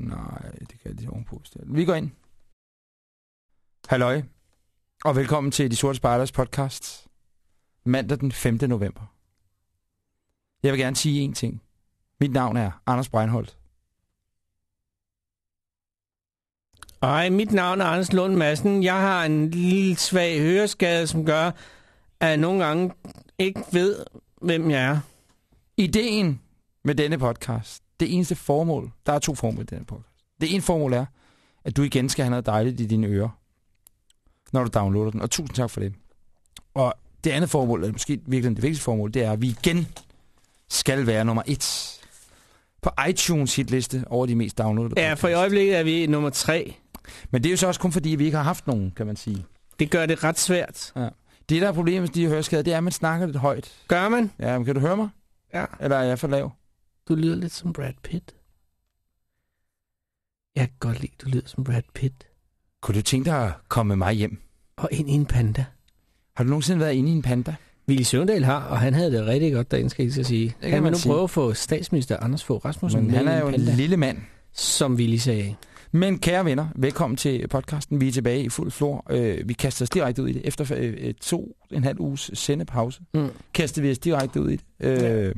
Nej, det kan jeg lige ovenpå. Vi går ind. Halløj, og velkommen til De Sorte Spejders podcast. Mandag den 5. november. Jeg vil gerne sige én ting. Mit navn er Anders Breinholt. Ej, mit navn er Anders Lund Madsen. Jeg har en lille svag høreskade, som gør, at jeg nogle gange ikke ved, hvem jeg er. Ideen med denne podcast, det eneste formål, der er to formål i denne podcast. Det ene formål er, at du igen skal have noget dejligt i dine ører, når du downloader den, og tusind tak for det. Og det andet formål, eller måske virkelig det vigtigste formål, det er, at vi igen skal være nummer et på iTunes hitliste over de mest downloadede Ja, for i øjeblikket er vi nummer tre. Men det er jo så også kun fordi, vi ikke har haft nogen, kan man sige. Det gør det ret svært. Ja. Det, der er problemet med de høreskader, det er, at man snakker lidt højt. Gør man? Ja, men kan du høre mig? Ja. Eller er jeg for lav? Du lyder lidt som Brad Pitt. Jeg kan godt lide, du lyder som Brad Pitt. Kunne du tænke dig at komme med mig hjem? Og ind i en panda. Har du nogensinde været inde i en panda? Willy Søvndal har, og han havde det rigtig godt derinde, skal jeg lige så sige. kan Han man vil nu sige. prøve at få statsminister Anders Fogh Rasmussen Men han er jo en panda, lille mand. som Willy sagde. Men kære venner, velkommen til podcasten. Vi er tilbage i fuld flor. Øh, vi kaster os direkte ud i det. Efter øh, to en halv uges sendepause, Mm. kaster vi os direkte ud i det. Øh, Ja.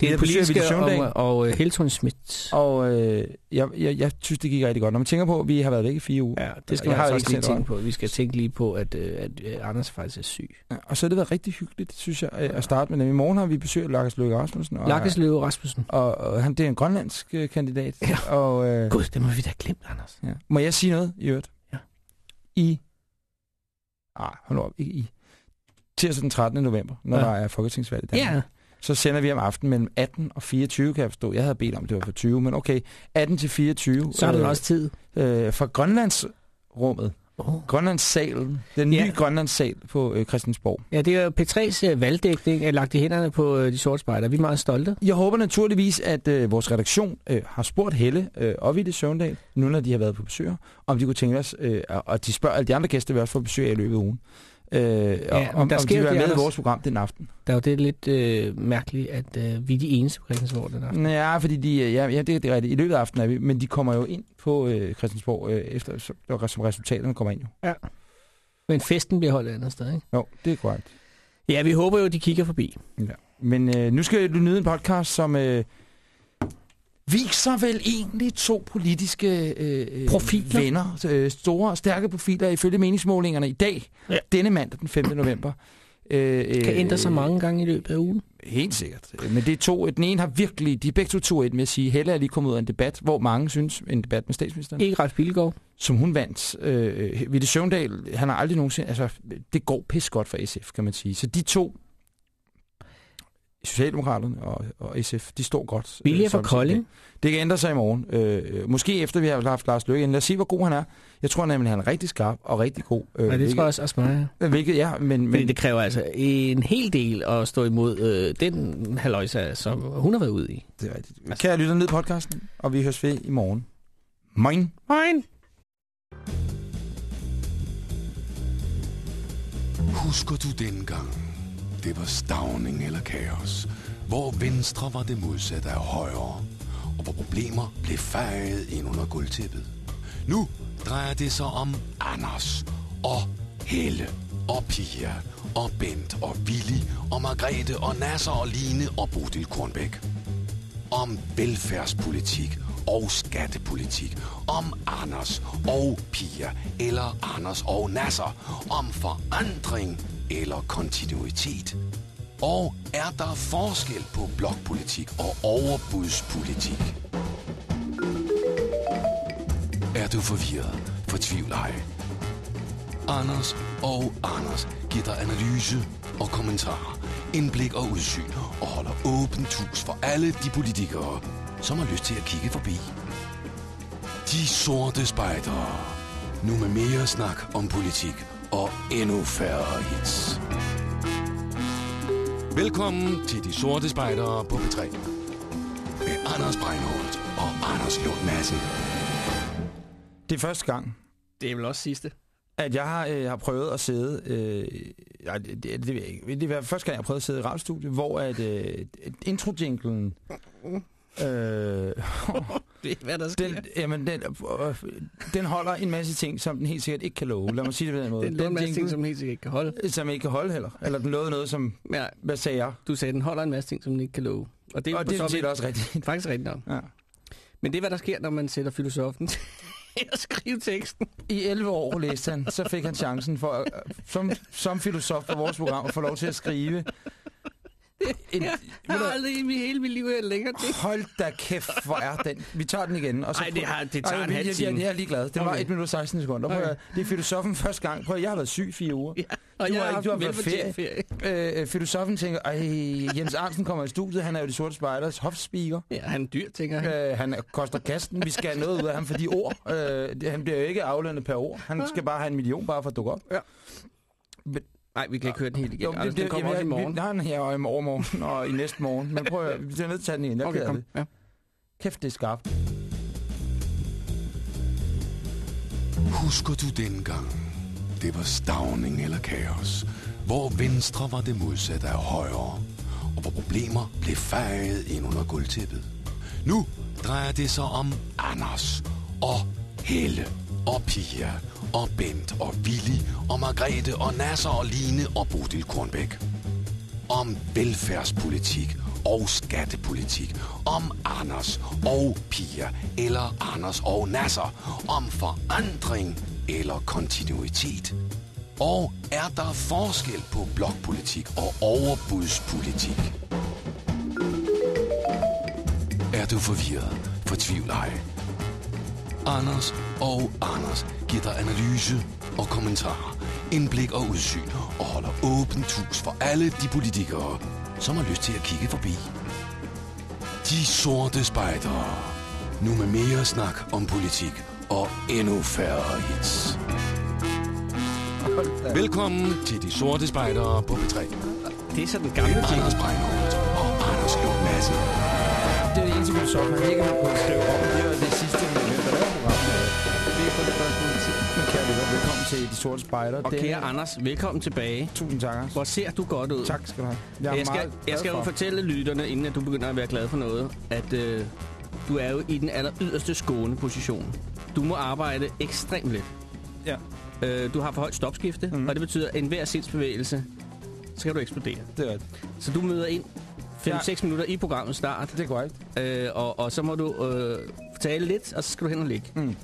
Det er det politiske og, og uh, Helton Schmidt. Og øh, jeg, jeg, jeg synes, det gik rigtig godt. Når man tænker på, at vi har været væk i fire uger. Ja, det skal Jeg man faktisk ikke lige tænke på. Vi skal tænke lige på, at, uh, at uh, Anders faktisk er syg. Ja, Og så har det været rigtig hyggeligt, synes jeg, øh, at starte med. I morgen har vi besøg Lars Løkke Rasmussen. Og, Lakkes Løve Rasmussen. og, og han det er en grønlandsk øh, kandidat. Ja. Og, øh, Gud, det må vi da glemt, Anders. ja. Må jeg sige noget i øvrigt? Ja. I... Ah, hold op. Ikke i. Tirsdag den 13. november, når Ja. der er folketingsvalg i Danmark. Ja, Så sender vi om aftenen mellem 18 og 24, kan jeg forstå. Jeg havde bedt om, det var for 20, men okay. 18 til 24. så er der øh, også tid. Øh, fra Grønlandsrummet. Oh. Grønlandssalen. Den nye Ja. Grønlandssal på øh, Christiansborg. Ja, det er jo P3's uh, valgdækning er lagt i hænderne på uh, de sorte spejder. Vi er meget stolte. Jeg håber naturligvis, at øh, vores redaktion øh, har spurgt Helle øh, og Ville Søvndal, nu når de har været på besøg, om de kunne tænke os, øh, og de spørger alle de andre gæster, vi også får besøg af i løbet af ugen, øh, ja, om, der om sker de vil være med i vores program den aften. Der er jo det lidt uh, mærkeligt, at uh, vi er de eneste på Christiansborg den aften. Ja, fordi de, øh, ja, ja det, det er rigtigt. I løbet af aftenen er vi, men de kommer jo ind på øh, Christiansborg, øh, efter, som, som resultaterne kommer ind jo. Men festen bliver holdt et andet sted, ikke? Jo, det er korrekt. Ja, vi håber jo, at de kigger forbi. Ja. Men øh, nu skal du nyde en podcast, som øh, viser vel egentlig to politiske øh, Profiler. venner, øh, store og stærke profiler ifølge meningsmålingerne i dag, ja. Denne mandag den 5. november. Øh, Det kan ændre sig mange gange i løbet af ugen. Helt sikkert. Men det er to. Den ene har virkelig, de er begge to to et med at sige, Helle er lige kommet ud af en debat, hvor mange synes, en debat med statsministeren, Ikke ret Bilgaard. som hun vandt. Øh, Ville Søvndal, han har aldrig nogensinde, altså det går pis godt for SF, kan man sige. Så de to, Socialdemokraterne og, og SF, de står godt. Vilje øh, set. Kolding. Det kan ændre sig i morgen. Øh, måske efter vi har haft Lars Løkke ind. Lad os se, hvor god han er. Jeg tror nemlig, han er rigtig skarp og rigtig god. Øh, Ja, det hvilket, tror jeg også, også mig. jeg. Hvilket, ja, men, Fordi men det kræver altså en hel del at stå imod øh, den halvøjsa, som hun har været ude i. det er rigtigt. Kære lytter ned i podcasten, og vi høres ved i morgen. Moin. Moin! Husker du dengang? Det var stavning eller kaos. Hvor venstre var det modsatte af højre. Og hvor problemer blev fejet ind under gulvtæppet. Nu drejer det sig om Anders og Helle og Pia og Bent og Willy og Margrethe og Nasser og Line og Bodil Kornbæk. Om velfærdspolitik og skattepolitik. Om Anders og Pia eller Anders og Nasser. Om forandring eller kontinuitet. Og er der forskel på blokpolitik og overbudspolitik? Er du forvirret? Fortvivl ej. Anders og Anders giver dig analyse og kommentarer, indblik og udsyn og holder åbent hus for alle de politikere, som har lyst til at kigge forbi. De sorte spejdere. Nu med mere snak om politik og endnu færre hits. Velkommen til De Sorte Spejdere på P3. Med Anders Breinholt og Anders Lund Madsen. Det er første gang, Det er vel også sidste. at jeg har, øh, har prøvet at sidde... Øh, nej, det, det, det ved jeg ikke. Det er første gang, jeg har prøvet at sidde i radiostudiet, hvor at, øh, introjinglen... Øh, ved, hvad der sker. Den, jamen, den, øh, den holder en masse ting, som den helt sikkert ikke kan love. Lad mig sige det på den måde. Den er en masse ting, jingle, som helt sikkert ikke kan holde. som ikke kan holde heller. Eller den lovede noget, som... Ja, Hvad sagde jeg? du sagde, den holder en masse ting, som den ikke kan love. Og det er, Og det er set også rigtigt. faktisk rigtigt nok. Ja. Men det er, hvad der sker, når man sætter filosofen til at skrive teksten. I 11 år læste han, så fik han chancen for, øh, som, som filosof på vores program, at få lov til at skrive. En, Jeg har aldrig i mit hele mit liv længere det. Hold da kæft, hvor er den. Vi tager den igen. Og så Ej, det har- det tager Ej, en jeg- halv time. jeg, jeg er ligeglad. Det var Okay. 1 minut og 16 sekunder. Prøv, Okay. Det er filosofen første gang. Prøv, at- jeg har været syg fire uger. Ja, og Du jeg har ikke- du har været velfortjent ferie. Øh, filosofen tænker, ej, Jens Arnsen kommer i studiet. Han er jo de sorte spejders hofspeaker. Ja, han er dyr, tænker jeg. Øh, han er- koster kasten. Vi skal have noget ud af ham for de ord. Øh, det- han bliver jo ikke aflønnet per ord. Han skal bare have en million bare for at dukke op. Ja. Men, Nej, vi kan ikke høre den helt igen. jo, Altså, den kommer også i morgen. Nej, den her og i overmorgen og i næste morgen. Men prøv at, vi bliver nødt til at tage den. Jeg Okay, okay, kom. det. Ja. Kæft, det er skarpt. Husker du dengang? Det var stavning eller kaos. Hvor venstre var det modsatte af højre. Og hvor problemer blev fejet ind under gulvtæppet. Nu drejer det sig om Anders og Helle og Pia og Bent og Willy og Margrethe og Nasser og Line og Bodil Kornbæk. Om velfærdspolitik og skattepolitik. Om Anders og Pia eller Anders og Nasser. Om forandring eller kontinuitet. Og er der forskel på blokpolitik og overbudspolitik? Er du forvirret? Fortvivl ej. Anders og Anders giver dig analyse og kommentarer, indblik og udsyn og holder åbent hus for alle de politikere, som har lyst til at kigge forbi. De sorte spejdere. Nu med mere snak om politik og endnu færre hits. Velkommen til De Sorte Spejdere på P3. Det er så den gamle ting. Anders Breinholt og Anders Lund Madsen. Det er det eneste filosof, han ikke har kunnet skrive om. Det var det sidste, til De Sorte Spejder. Og kære Anders, velkommen tilbage. Tusind tak, Anders. Hvor ser du godt ud. Tak skal du have. Jeg, er Jeg skal, jeg skal jo for. fortælle lytterne, inden at du begynder at være glad for noget, at øh, du er jo i den aller yderste skåne position. Du må arbejde ekstremt lidt. Ja, Øh, du har for højt stopskifte, mm. og det betyder, at enhver sindsbevægelse, så kan du eksplodere. det er rigtigt. Så du møder ind 5-6 minutter i programmets start, Det er korrekt. øh, og, og så må du øh, tale lidt, og så skal du hen og ligge. Mm.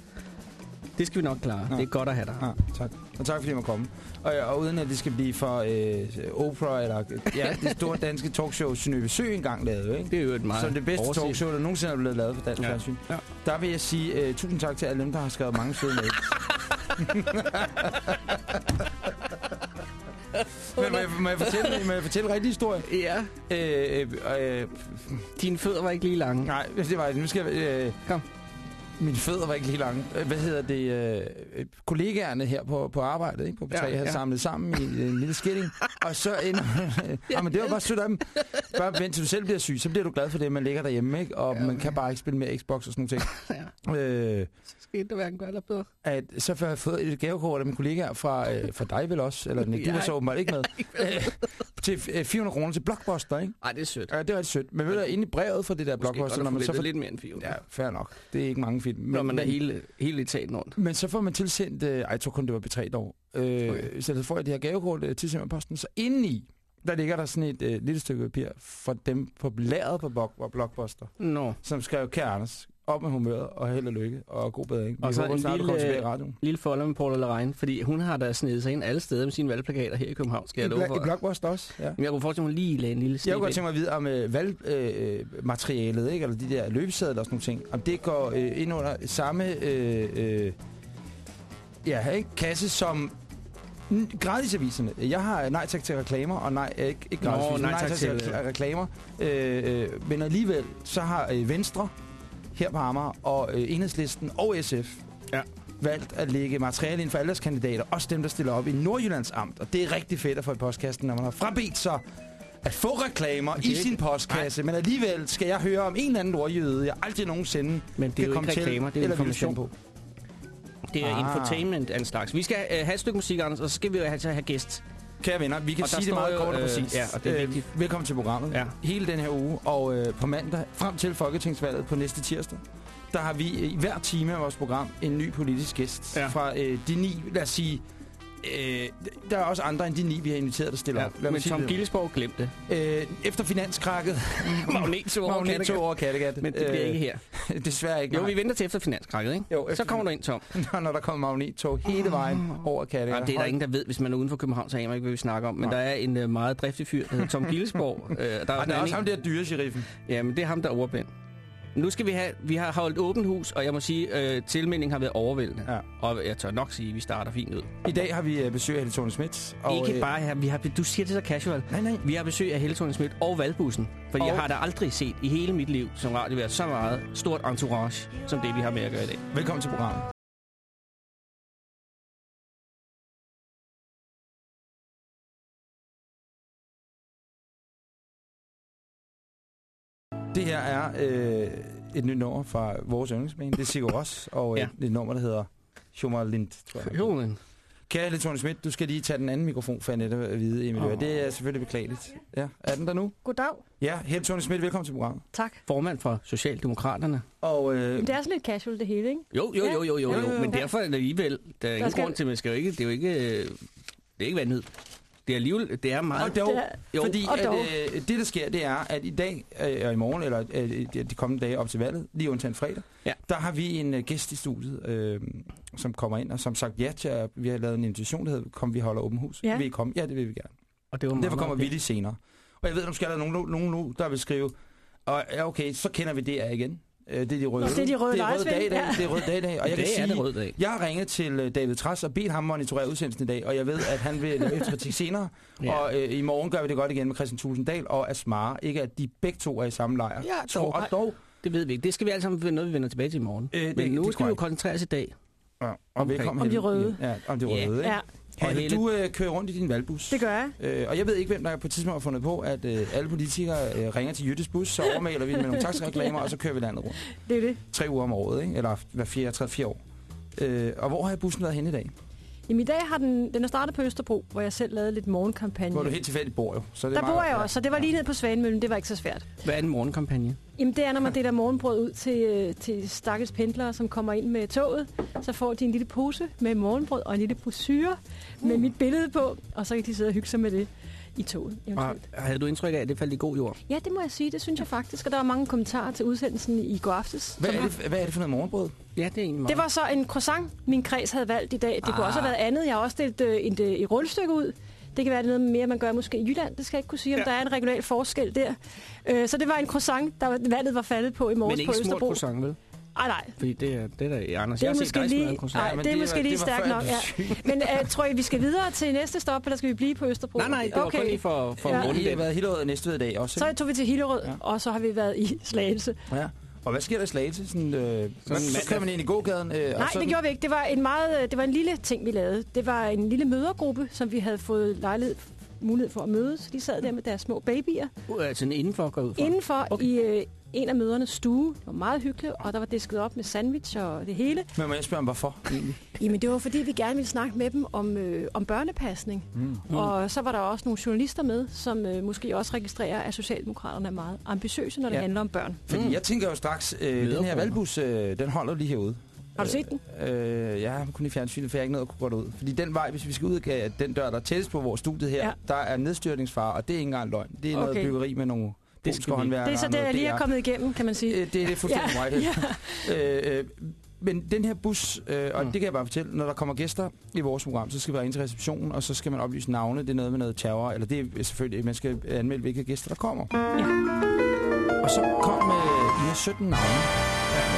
Det skal vi nok klare. Ja. Det er godt at have dig. Ja, tak. Og tak fordi jeg må komme. Og, og uden at det skal blive for øh, Oprah eller ja, det store danske talkshow Synøve Sø engang lavede, ikke? Det er jo et meget Som det bedste overset. talkshow, der nogensinde er blevet lavet for dansk Ja. fjernsyn. Ja. Der vil jeg sige uh, tusind tak til alle dem, der har skrevet mange søde mails. Men må jeg, må, jeg fortælle, må jeg fortælle en rigtig historie? Ja, Øh, øh, øh, dine fødder var ikke lige lange. nej, det var Nu skal jeg... Øh, Kom. Mine fødder var ikke lige lange. Øh, Hvad hedder det? Øh, kollegaerne her på, på arbejdet, ikke? på P3, Ja, havde ja. samlet sammen i en lille skilling. og så ender... ja, men det var bare sødt af dem. Bare vent til du selv bliver syg, så bliver du glad for det, man ligger derhjemme, ikke? Og Ja, man okay. kan bare ikke spille mere Xbox og sådan nogle ting. Ja. Øh, skete det hverken godt eller bedre. at så får jeg fået et gavekort af mine kollegaer fra, øh, fra dig vel også, eller Nick, du var så åbenbart ikke med, øh, til øh, 400 kroner til Blockbuster, ikke? Ej, det er sødt. Ja, det er rigtig sødt. Men ved du, inde i brevet for det der Måske Blockbuster, når man så lidt, får... lidt mere end 400. Ja, fair nok. Det er ikke mange film. Når man er hele, hele etaten rundt. Men så får man tilsendt, øh, ej, jeg tror kun, det var B3 dog, øh, Okay. så får jeg det her gavekort øh, med posten, så indeni, der ligger der sådan et øh, lille stykke papir for dem på blæret på Block- Blockbuster, Nå. som skrev, kære Anders, op med humøret, og held og lykke, og god bedring. Vi Og så håber en snart, lille- tilbage i radioen. Lille folder med Paula Lerein, fordi hun har da snedet sig ind alle steder med sine valgplakater her i København, skal jeg love I, for. I Blockbuster også, ja. Men jeg kunne forestille mig, hun lige lagde en lille Jeg kunne godt tænke mig at vide om øh, valgmaterialet, ikke? eller de der løbesedler og sådan nogle ting, om det går øh, ind under samme øh, øh, ja, ikke? kasse som gratisaviserne. Jeg har nej tak til reklamer, og nej, øh, ikke, ikke Nå, gratisaviser, nej nej, tak tak til rekla- reklamer. Øh, øh, men alligevel, så har øh, Venstre her på Amager og øh, Enhedslisten og SF Ja. valgt at lægge materiale ind for alle deres kandidater, også dem, der stiller op i Nordjyllands Amt. Og det er rigtig fedt at få i postkassen, når man har frabedt sig at få reklamer i sin postkasse. Men alligevel skal jeg høre om en eller anden nordjyde, jeg aldrig nogensinde Men det er kan jo komme ikke reklamer, til, det er eller information. på. Det er Ah. infotainment af en slags. Vi skal øh, have et stykke musik, Anders, og så skal vi jo have, have gæst. Kære venner, vi kan Og sige det meget kort og øh, præcist. ja, og det er vigtigt. velkommen til programmet. Ja. Hele den her uge, og øh, på mandag, frem til Folketingsvalget på næste tirsdag, der har vi i hver time af vores program en ny politisk gæst. Ja. Fra øh, de ni, lad os sige... Øh, der er også andre end de ni, vi har inviteret, der stiller Ja, op. Lad men Tom. Gillesborg glemte. Øh, efter finanskrakket... Magnettog over Kattegat. over Kattegat. Men det bliver ikke her. Øh, desværre ikke. Jo, nej. vi venter til efter finanskrakket, ikke? Jo, Så efter- kommer du ind, Tom. Når, når der kommer magnettog hele vejen over Kattegat. Ja, det er der ingen, der ved. Hvis man er uden for København, så aner man ikke, hvad vi snakker om. Men Nej. der er en uh, meget driftig fyr, der hedder Tom Gillesborg. uh, der er, Og der er en også ham anden- der dyre-sheriffen. Ja, men det er ham, der er ordblind. Nu skal vi have... Vi har holdt åbent hus, og jeg må sige, øh, tilmeldingen har været overvældende. Ja. Og jeg tør nok sige, at vi starter fint ud. I dag har vi øh, besøg af Helle Thorne Schmidt. Og, ikke øh, bare her. Vi har, du siger det så casual. Nej, nej. Vi har besøg af Helle Thorne Schmidt og Valbussen. Fordi Og- jeg har da aldrig set i hele mit liv som radiovært så meget stort entourage, som det vi har med at gøre i dag. Velkommen til programmet. Det her er øh, et nyt nummer fra vores yndlingsbane. Det er Sigur Ros, og Ja. ja. et nummer, der hedder Schumer Lind, tror jeg. Jo, men Kære Helle Thorne Schmidt, du skal lige tage den anden mikrofon for Annette at vide, Emil. Oh. Det er selvfølgelig beklageligt. Ja, er den der nu? Goddag. Ja, Helle Thorne Schmidt, velkommen til programmet. Tak. formand for Socialdemokraterne. Og øh, Men det er sådan lidt casual det hele, ikke? Jo, jo, jo, jo, jo, Ja. jo. Men derfor er alligevel... Der er ingen skal- grund til, at man skal jo ikke... Det er jo ikke... øh, Det er ikke vanvid. Det er alligevel... Det er meget... Og dog, Det er- Jo, fordi og at, dog. øh, det, der sker, det er, at i dag øh, og i morgen, eller øh, de de kommende dage op til valget, lige undtagen fredag, Ja. der har vi en øh, gæst i studiet, øh, som kommer ind og som sagt ja til, at vi har lavet en invitation, der hedder, kom vi holder åben hus. Ja. Vil I komme? Ja, det vil vi gerne. Og det var Derfor kommer vi lige senere. Og jeg ved, at nu skal der nogen, nogen, nu, der vil skrive, og ja, okay, så kender vi det her igen. Øh, det er de røde. Nå, det er de røde det er røde dage i dag. ja. Det er røde dage i dag. Og jeg det kan er sige, det rød dag. jeg har ringet til øh, David Træs og bedt ham monitorere udsendelsen i dag, og jeg ved, at han vil lave efterkritik senere. Ja. Og øh, i morgen gør vi det godt igen med Christian Tulsendal og Asmar. Ikke at de begge to er i samme lejr. Ja, Tror, dog. og dog. Det ved vi ikke. Det skal vi alle sammen finde noget, vi vender tilbage til i morgen. Øh, det- Men nu det er skal vi jo koncentrere os i dag. Ja, og Omkring- velkommen, Om de røde. Ja, om de røde. Ja. ikke? Ja, Og Helle, Helle- du øh, kører rundt i din valgbus. det gør jeg. Øh, og jeg ved ikke, hvem der på et tidspunkt har fundet på, at øh, alle politikere øh, ringer til Jyttes bus, så overmaler vi med nogle taxireklamer, og så kører vi landet rundt. Det er det. Tre uger om året, ikke? eller hver fire, tre, fire år. Øh, og hvor har bussen været henne i dag? Jamen, i dag har den, den er startet på Østerbro, hvor jeg selv lavede lidt morgenkampagne. Hvor du helt tilfældigt bor jo. Så det er Der meget bor jeg også, så det var lige ned på Svanemøllen. Det var ikke så svært. Hvad er en morgenkampagne? Jamen, det er, når man deler morgenbrød ud til, øh, til stakkels pendlere, som kommer ind med toget. Så får de en lille pose med morgenbrød og en lille brosyre med mit billede på. Og så kan de sidde og hygge sig med det i toget. Og havde du indtryk af, at det faldt i god jord? Ja, det må jeg sige. Det synes jeg faktisk. Og der var mange kommentarer til udsendelsen i går aftes. Hvad er, har- det, hvad er det for noget morgenbrød? Ja, det er meget. Det var så en croissant, min kreds havde valgt i dag. Det kunne Ah. også have været andet. Jeg har også delt øh, et, øh, et rullestykke ud. Det kan være noget mere, man gør måske i Jylland. Det skal jeg ikke kunne sige, om Ja. der er en regional forskel der. Øh, så det var en croissant, der valget var faldet på i morges Men ikke på smurt Østerbro. croissant, vel? Ej, nej. Fordi det er det, der er Anders. Det Jeg er har set måske dig smøre lige, en croissant. nej, men det er det måske lige det stærkt nok. jeg Ja. Men uh, tror I, vi skal videre til næste stop, eller skal vi blive på Østerbro? Nej, nej, det var okay. kun lige for, for Ja. ja. I har runde været Hillerød og Næstved i dag også, Så tog vi til Hillerød, Ja. og så har vi været i Slagelse. Ja. Og hvad sker der i Slagelse? Sådan, øh, så, så mandag. kører man ind i gågaden. Øh, og Nej, sådan, det gjorde vi ikke. Det var en meget, øh, det var en lille ting, vi lavede. Det var en lille mødergruppe, som vi havde fået lejlighed mulighed for at mødes. De sad der med deres små babyer. Uh, altså indenfor går ud fra. Indenfor okay. i øh, en af mødernes stue. Det var meget hyggeligt, og der var disket op med sandwich og det hele. Men må jeg spørge om, hvorfor egentlig? Jamen, det var fordi, vi gerne ville snakke med dem om, øh, om børnepasning. Mm. Mm. Og så var der også nogle journalister med, som øh, måske også registrerer, at Socialdemokraterne er meget ambitiøse, når det Ja. ja. handler om børn. Fordi Mm. jeg tænker jo straks, øh, den her valgbus, øh, den holder lige herude. Har du set den? Øh, jeg har kun i fjernsynet, for jeg ikke noget at kunne gå derud. Fordi den vej, hvis vi skal ud af den dør, der er tættest på vores studie her, ja. Ja. der er nedstyrtningsfare, og det er ikke engang løgn. Det er okay. noget byggeri med nogle Det skal vi-. Det er så det, jeg lige er kommet igennem, kan man sige. Øh, Det er det fuldstændig Ja, right. ja. Øh, øh, men den her bus, øh, og Mm. det kan jeg bare fortælle, når der kommer gæster i vores program, så skal vi ringe til receptionen, og så skal man oplyse navne. Det er noget med noget terror, eller det er selvfølgelig, man skal anmelde, hvilke gæster der kommer. Ja. Og så kom øh, I har 17 navne.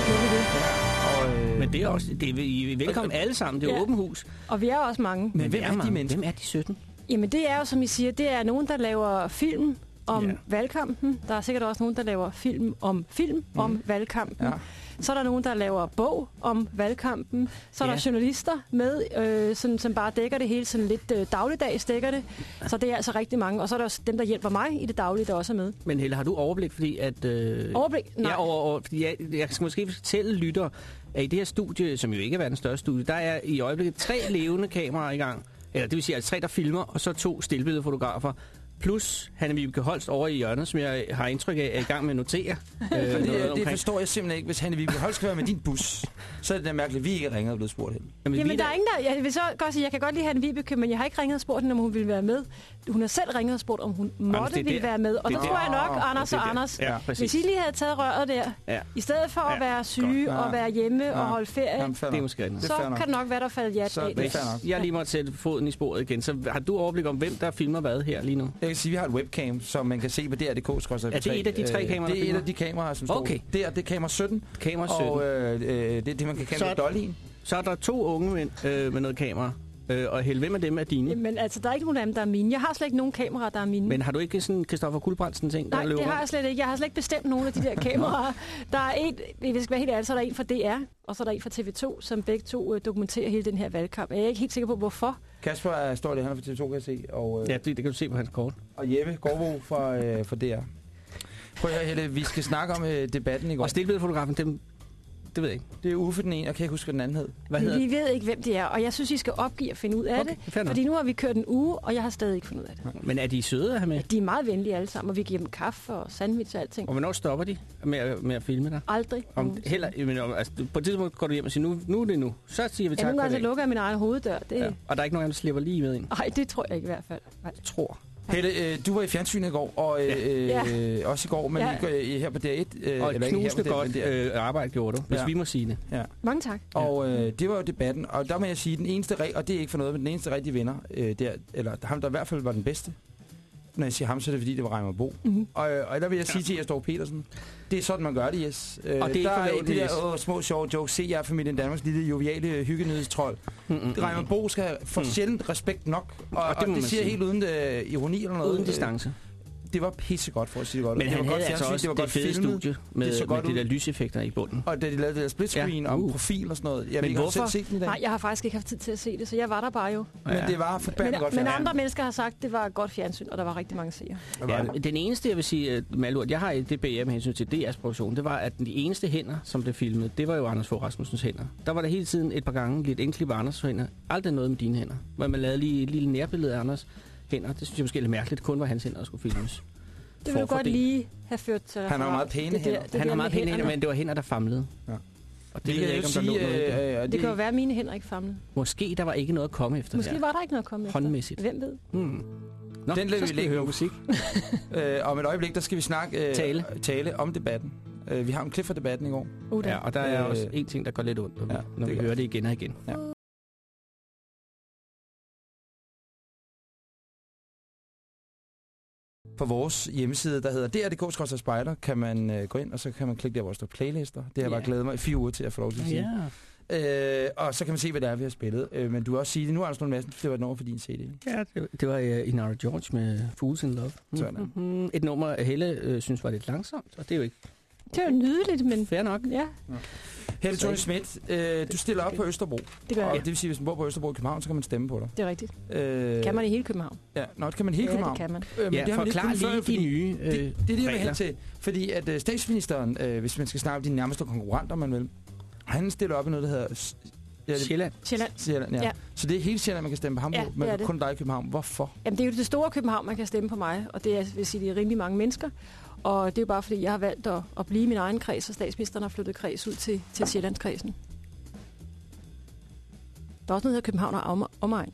Vi det? Ja, og, øh, Men det er også, det er, I er velkommen alle sammen. Det er Ja. åbent hus. Og vi er også mange. Men hvem er de mange? mennesker? Hvem er de 17? Jamen det er jo, som I siger, det er nogen, der laver film om ja. valgkampen. Der er sikkert også nogen, der laver film om film mm. om valgkampen. Ja. Så er der nogen, der laver bog om valgkampen. Så er Ja. der journalister med, øh, som, som bare dækker det hele, sådan lidt øh, dagligdags dækker det. Så det er altså rigtig mange. Og så er der også dem, der hjælper mig i det daglige, der også er med. Men Helle, har du overblik, fordi at... Øh, Overblik? Nej. Ja, over, over, fordi jeg, jeg skal måske fortælle lytter, at i det her studie, som jo ikke er verdens største studie, der er i øjeblikket tre levende kameraer i gang. Eller det vil sige, at tre, der filmer, og så to stillbilledfotografer. Plus Hanne Vibeke Holst over i hjørnet, som jeg har indtryk af, er i gang med at notere. øh, Fordi noget det, omkring. forstår jeg simpelthen ikke. Hvis Hanne Vibeke Holst skal være med din bus, så er det da mærkeligt, at vi ikke ringer og blevet spurgt hen. Jamen, Jamen, vi der er ingen der... Jeg vil så godt sige, jeg kan godt lide Hanne Vibeke, men jeg har ikke ringet og spurgt hende, om hun ville være med. Hun har selv ringet og spurgt, om hun måtte det er ville der. være med. Og Det der er tror jeg nok, Anders det er og der. Anders, Ja, præcis. hvis I lige havde taget røret der, Ja, i stedet for at Ja, være syge godt. og være hjemme Ja. og holde ferie, Jamen, det er måske rigtigt. Det er så nok. kan det nok være, der faldt ja af det er det. Jeg lige måtte sætte foden i sporet igen, så har du overblik om, hvem der filmer hvad her lige nu? Jeg kan sige, at vi har et webcam, som man kan se på DR.dk. Er det et af de tre kameraer, der Det er et af de kameraer, som står. Okay. Der, det er kamera 17, Kamera 17. og øh, øh, det er det, man kan kalde dollyen. Så er der to unge mænd øh, med noget kamera. Øh, og Helle, hvem af dem er dine? Men altså, der er ikke nogen af dem, der er mine. Jeg har slet ikke nogen kameraer, der er mine. Men har du ikke sådan Christoffer Guldbrandsen ting, der Nej, løber det har jeg slet ikke. Jeg har slet ikke bestemt nogen af de der kameraer. Der er en, hvis skal være helt ærlig, så er der en fra DR, og så er der en fra TV2, som begge to øh, dokumenterer hele den her valgkamp. Jeg er ikke helt sikker på, hvorfor. Kasper er stor det, han er fra TV2, kan jeg se. Og, øh, Ja, det, det kan du se på hans kort. og Jeppe Gårdbo fra, øh, fra DR. Prøv at høre, Helle, vi skal snakke om øh, debatten i går. Og stillbilledfotografen, dem, det ved jeg ikke. Det er Uffe den ene, jeg kan ikke huske, hvad den anden hed. Hvad hedder Vi ved ikke, hvem de er, og jeg synes, I skal opgive at finde ud af Okay, det. nok. Fordi nu har vi kørt en uge, og jeg har stadig ikke fundet ud af det. Men er de søde at have med? De er meget venlige alle sammen, og vi giver dem kaffe og sandwich og alting. Og hvornår stopper de med at, med at filme dig? Aldrig. Om, heller, men, om- altså, på et tidspunkt går du hjem og siger, nu, nu er det nu. Så siger vi Ja, tak nogle for gange så det. lukker jeg min egen hoveddør. Det, Ja. ja. Og der er ikke nogen, der slipper lige med ind. Ej, det tror jeg ikke i hvert fald. Nej. Jeg tror. Helle, øh, du var i fjernsynet i går, og øh, Ja. øh, også i går, men Ja. øh, her på DR1. Øh, Og et knusende på DR1, godt men der. øh, arbejde gjorde du, hvis Ja. vi må sige det. Ja. Mange tak. Og øh, det var jo debatten, og der må jeg sige, den eneste og det er ikke for noget, men den eneste rigtige vinder, øh, der, eller ham, der i hvert fald var den bedste, når jeg siger ham, så er det fordi, det var Reimer Bo. Mm-hmm. Og, og der vil jeg sige til Jesper Petersen, det er sådan, man gør det, yes. Øh, Og det er der er forlovet, de der åh, små sjove jokes. Se, jeg er familien Danmarks lille joviale hyggenødstrold. Mm-mm. Reimer Bo skal få Mm. sjældent respekt nok, og, Og det det, og det siger sige. helt uden øh, ironi eller noget. Uden distance. Det var pissegodt, for at sige det godt. Men det han var godt havde altså fjernsyn, også det var det godt fede filmet. studie med, Det så med godt de ud. der lyseffekter i bunden. Og da de lavede det der split screen Ja. ja. om Uh. profil og sådan noget. Jeg Men ikke, hvorfor? set den i dag? Nej, jeg har faktisk ikke haft tid til at se det, så jeg var der bare jo. Men det var forbandet Men, godt men fjernsyn. andre mennesker har sagt, at det var et godt fjernsyn, og der var rigtig mange seere. Ja, det? den eneste, jeg vil sige, at malurt, jeg har i det BR med hensyn til DR's produktion, det var, at de eneste hænder, som blev filmet, det var jo Anders Fogh Rasmussens hænder. Der var der hele tiden et par gange lidt indklip af Anders' hænder. Aldrig noget med dine hænder. Hvor man lavede lige et lille nærbillede af Anders hænder. Det synes jeg måske er lidt mærkeligt. Kun var hans hænder, der skulle filmes. Det vil du godt lige have ført til Han har meget pæne det der, hænder. Det Han der har meget pæne hænder, men det var hænder, der famlede. Ja. Og det Vi ved kan jeg jo ikke, om der lå sige, noget i det. øh, øh, Det kan jo være, at mine hænder ikke famlede. Måske der var ikke noget at komme efter Måske her. var der ikke noget at komme efter. Håndmæssigt. Hvem ved? Hmm. Nå, Den lader vi vi ligge høre musik. Øh, om et øjeblik, der skal vi snakke øh, Tale. tale om debatten. Øh, vi har en klip fra debatten i går. Uh, Ja, og der er Øh, også en ting, der går lidt ondt, ja, når det vi gør hører det igen og igen. Ja. På vores hjemmeside, der hedder dr.dk spejder, kan man øh, gå ind, og så kan man klikke der, hvor der står playlister. Det har jeg Ja. bare glædet mig i fire uger til at få lov til at sige. Ja, Øh, og så kan man se, hvad det er, vi har spillet. Øh, men du vil også sige det. Nu er Anders Lund Madsen, det var et nummer for din CD. ja det, det var uh, Inara George med Fools in Love. Sådan er. Mm-hmm. Et nummer, Helle øh, synes var lidt langsomt, og det er jo ikke Det er jo nydeligt, men fair nok. ja, Helle Thorning Schmidt, øh, du stiller op på Østerbro. det gør Og jeg. det vil sige, hvis man bor på Østerbro i København, så kan man stemme på dig. Det er rigtigt. Øh, Kan man i hele København? Ja, nå, det kan man i hele ja, København. det kan man. Øh, men Ja, det har man ikke forklar kunnet før, lige fordi de nye øh, det, det er det, jeg vil regler. hen til. Fordi at øh, statsministeren, øh, hvis man skal snakke om de nærmeste konkurrenter, man vil, han stiller op i noget, der hedder... Ja, det, Sjælland. Sjælland. Sjælland, ja. Ja. ja. Så det er hele Sjælland, man kan stemme på ham Ja, på, men er det. kun dig i København. Hvorfor? Jamen, det er jo det store København, man kan stemme på mig, og det er, vil sige, det er rimelig mange mennesker. Og det er jo bare, fordi jeg har valgt at, at blive min egen kreds, og statsministeren har flyttet kreds ud til, til Sjællandskredsen. Der er også noget, der hedder København og om, omegn.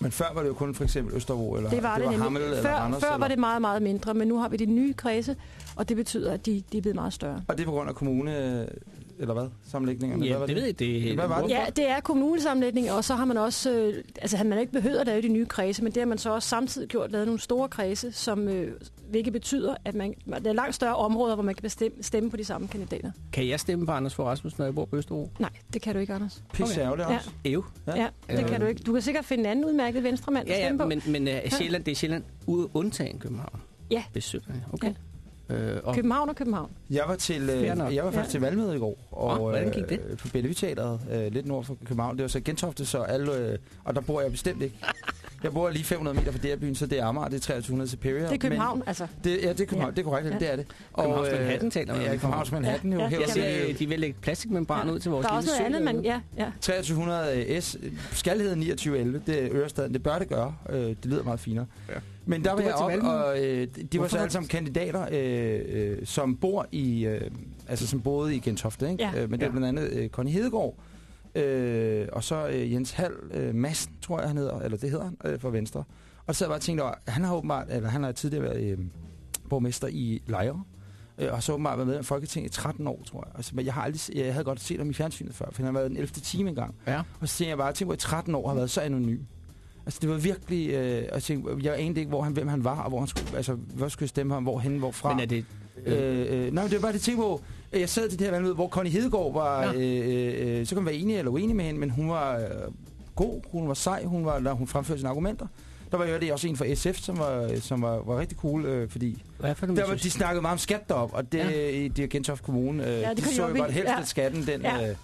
Men før var det jo kun for eksempel Østerbro, eller Det var det, det var. Hammel, eller Før, Randers. før eller, var det meget, meget mindre, men nu har vi de nye kredse, og det betyder, at de, de er blevet meget større. Og det er på grund af kommune, eller hvad? Sammenlægningerne? Ja, hvad var det ved jeg, det Hvad var det? Ja, det er kommunesammenlægning, og så har man også, øh, altså han man ikke behøver at lave de nye kredse, men det har man så også samtidig gjort, lavet nogle store kredse, som, øh, hvilket betyder, at man, der er langt større områder, hvor man kan bestemme, stemme på de samme kandidater. Kan jeg stemme på Anders Fogh Rasmussen, når jeg bor på Østerbro? Nej, det kan du ikke, Anders. Pisse Okay. ærgerligt Ja. også. Ev. Ja. Ja, det Øh. kan du ikke. Du kan sikkert finde en anden udmærket venstremand at Ja, ja, stemme på. men, men uh, Sjælland, det er Sjælland ude undtagen København. Ja. Sødt. Okay. Øh, og København og København. Jeg var til, øh, jeg var faktisk Ja. til valgmøde i går. Og, Nå, hvordan gik det? Øh, på Bellevue Teateret, øh, lidt nord for København. Det var så Gentofte, så alle, øh, og der bor jeg bestemt ikke. Jeg bor lige 500 meter fra der byen, så det er Amager, det er 2300 Superior. Det er København, altså. Men det, ja, det er København, Ja. det er korrekt, Ja. det er det. Københavns øh, Manhattan taler vi om. Ja, Københavns Manhattan jo. Ja, ja. hæver Jeg ser, de vil lægge plastikmembran ud til vores Der er også lille noget andet, man... derude. Ja, ja. 2300 S skal hedde 2911, det er Ørestaden, det bør det gøre, øh, det lyder meget finere. Ja. Men der var jeg op, og øh, de var så alle sammen kandidater, øh, øh, som bor i, øh, altså som boede i Gentofte, ikke? Ja. Øh, men det er Ja. blandt andet øh, Conny Hedegaard, øh, og så øh, Jens Hall øh, Madsen, tror jeg han hedder, eller det hedder han, øh, fra Venstre. Og så sad jeg bare og tænkte over, han har åbenbart, eller han har tidligere været øh, borgmester i Lejre, øh, og så åbenbart været med i Folketinget i 13 år, tror jeg. Altså, men jeg, har aldrig, jeg havde godt set ham i fjernsynet før, for han har været den 11. time engang. Ja. Og så tænkte jeg bare, tænk på, at i 13 år har været så anonym. Altså, det var virkelig... Øh, jeg, tænkte, jeg anede ikke, hvor han, hvem han var, og hvor han skulle, altså, hvor skulle jeg stemme ham, hvorhen, hvorfra. Men er det... Øh, øh, nej, men det var bare det ting, hvor øh, jeg sad til det her valgmøde, hvor Connie Hedegaard var, Ja. øh, øh, så kan man være enig eller uenig med hende, men hun var øh, god, hun var sej, hun var, når hun fremførte sine argumenter. Der var jo det også en fra SF, som var, som var, var rigtig cool, øh, fordi Hvad for det, der var, de snakkede meget om skat deroppe, og det, Ja. ja. i det er Gentofte Kommune, øh, det ja, kan de så jo godt helst, Ja. at skatten den... Ja. Øh,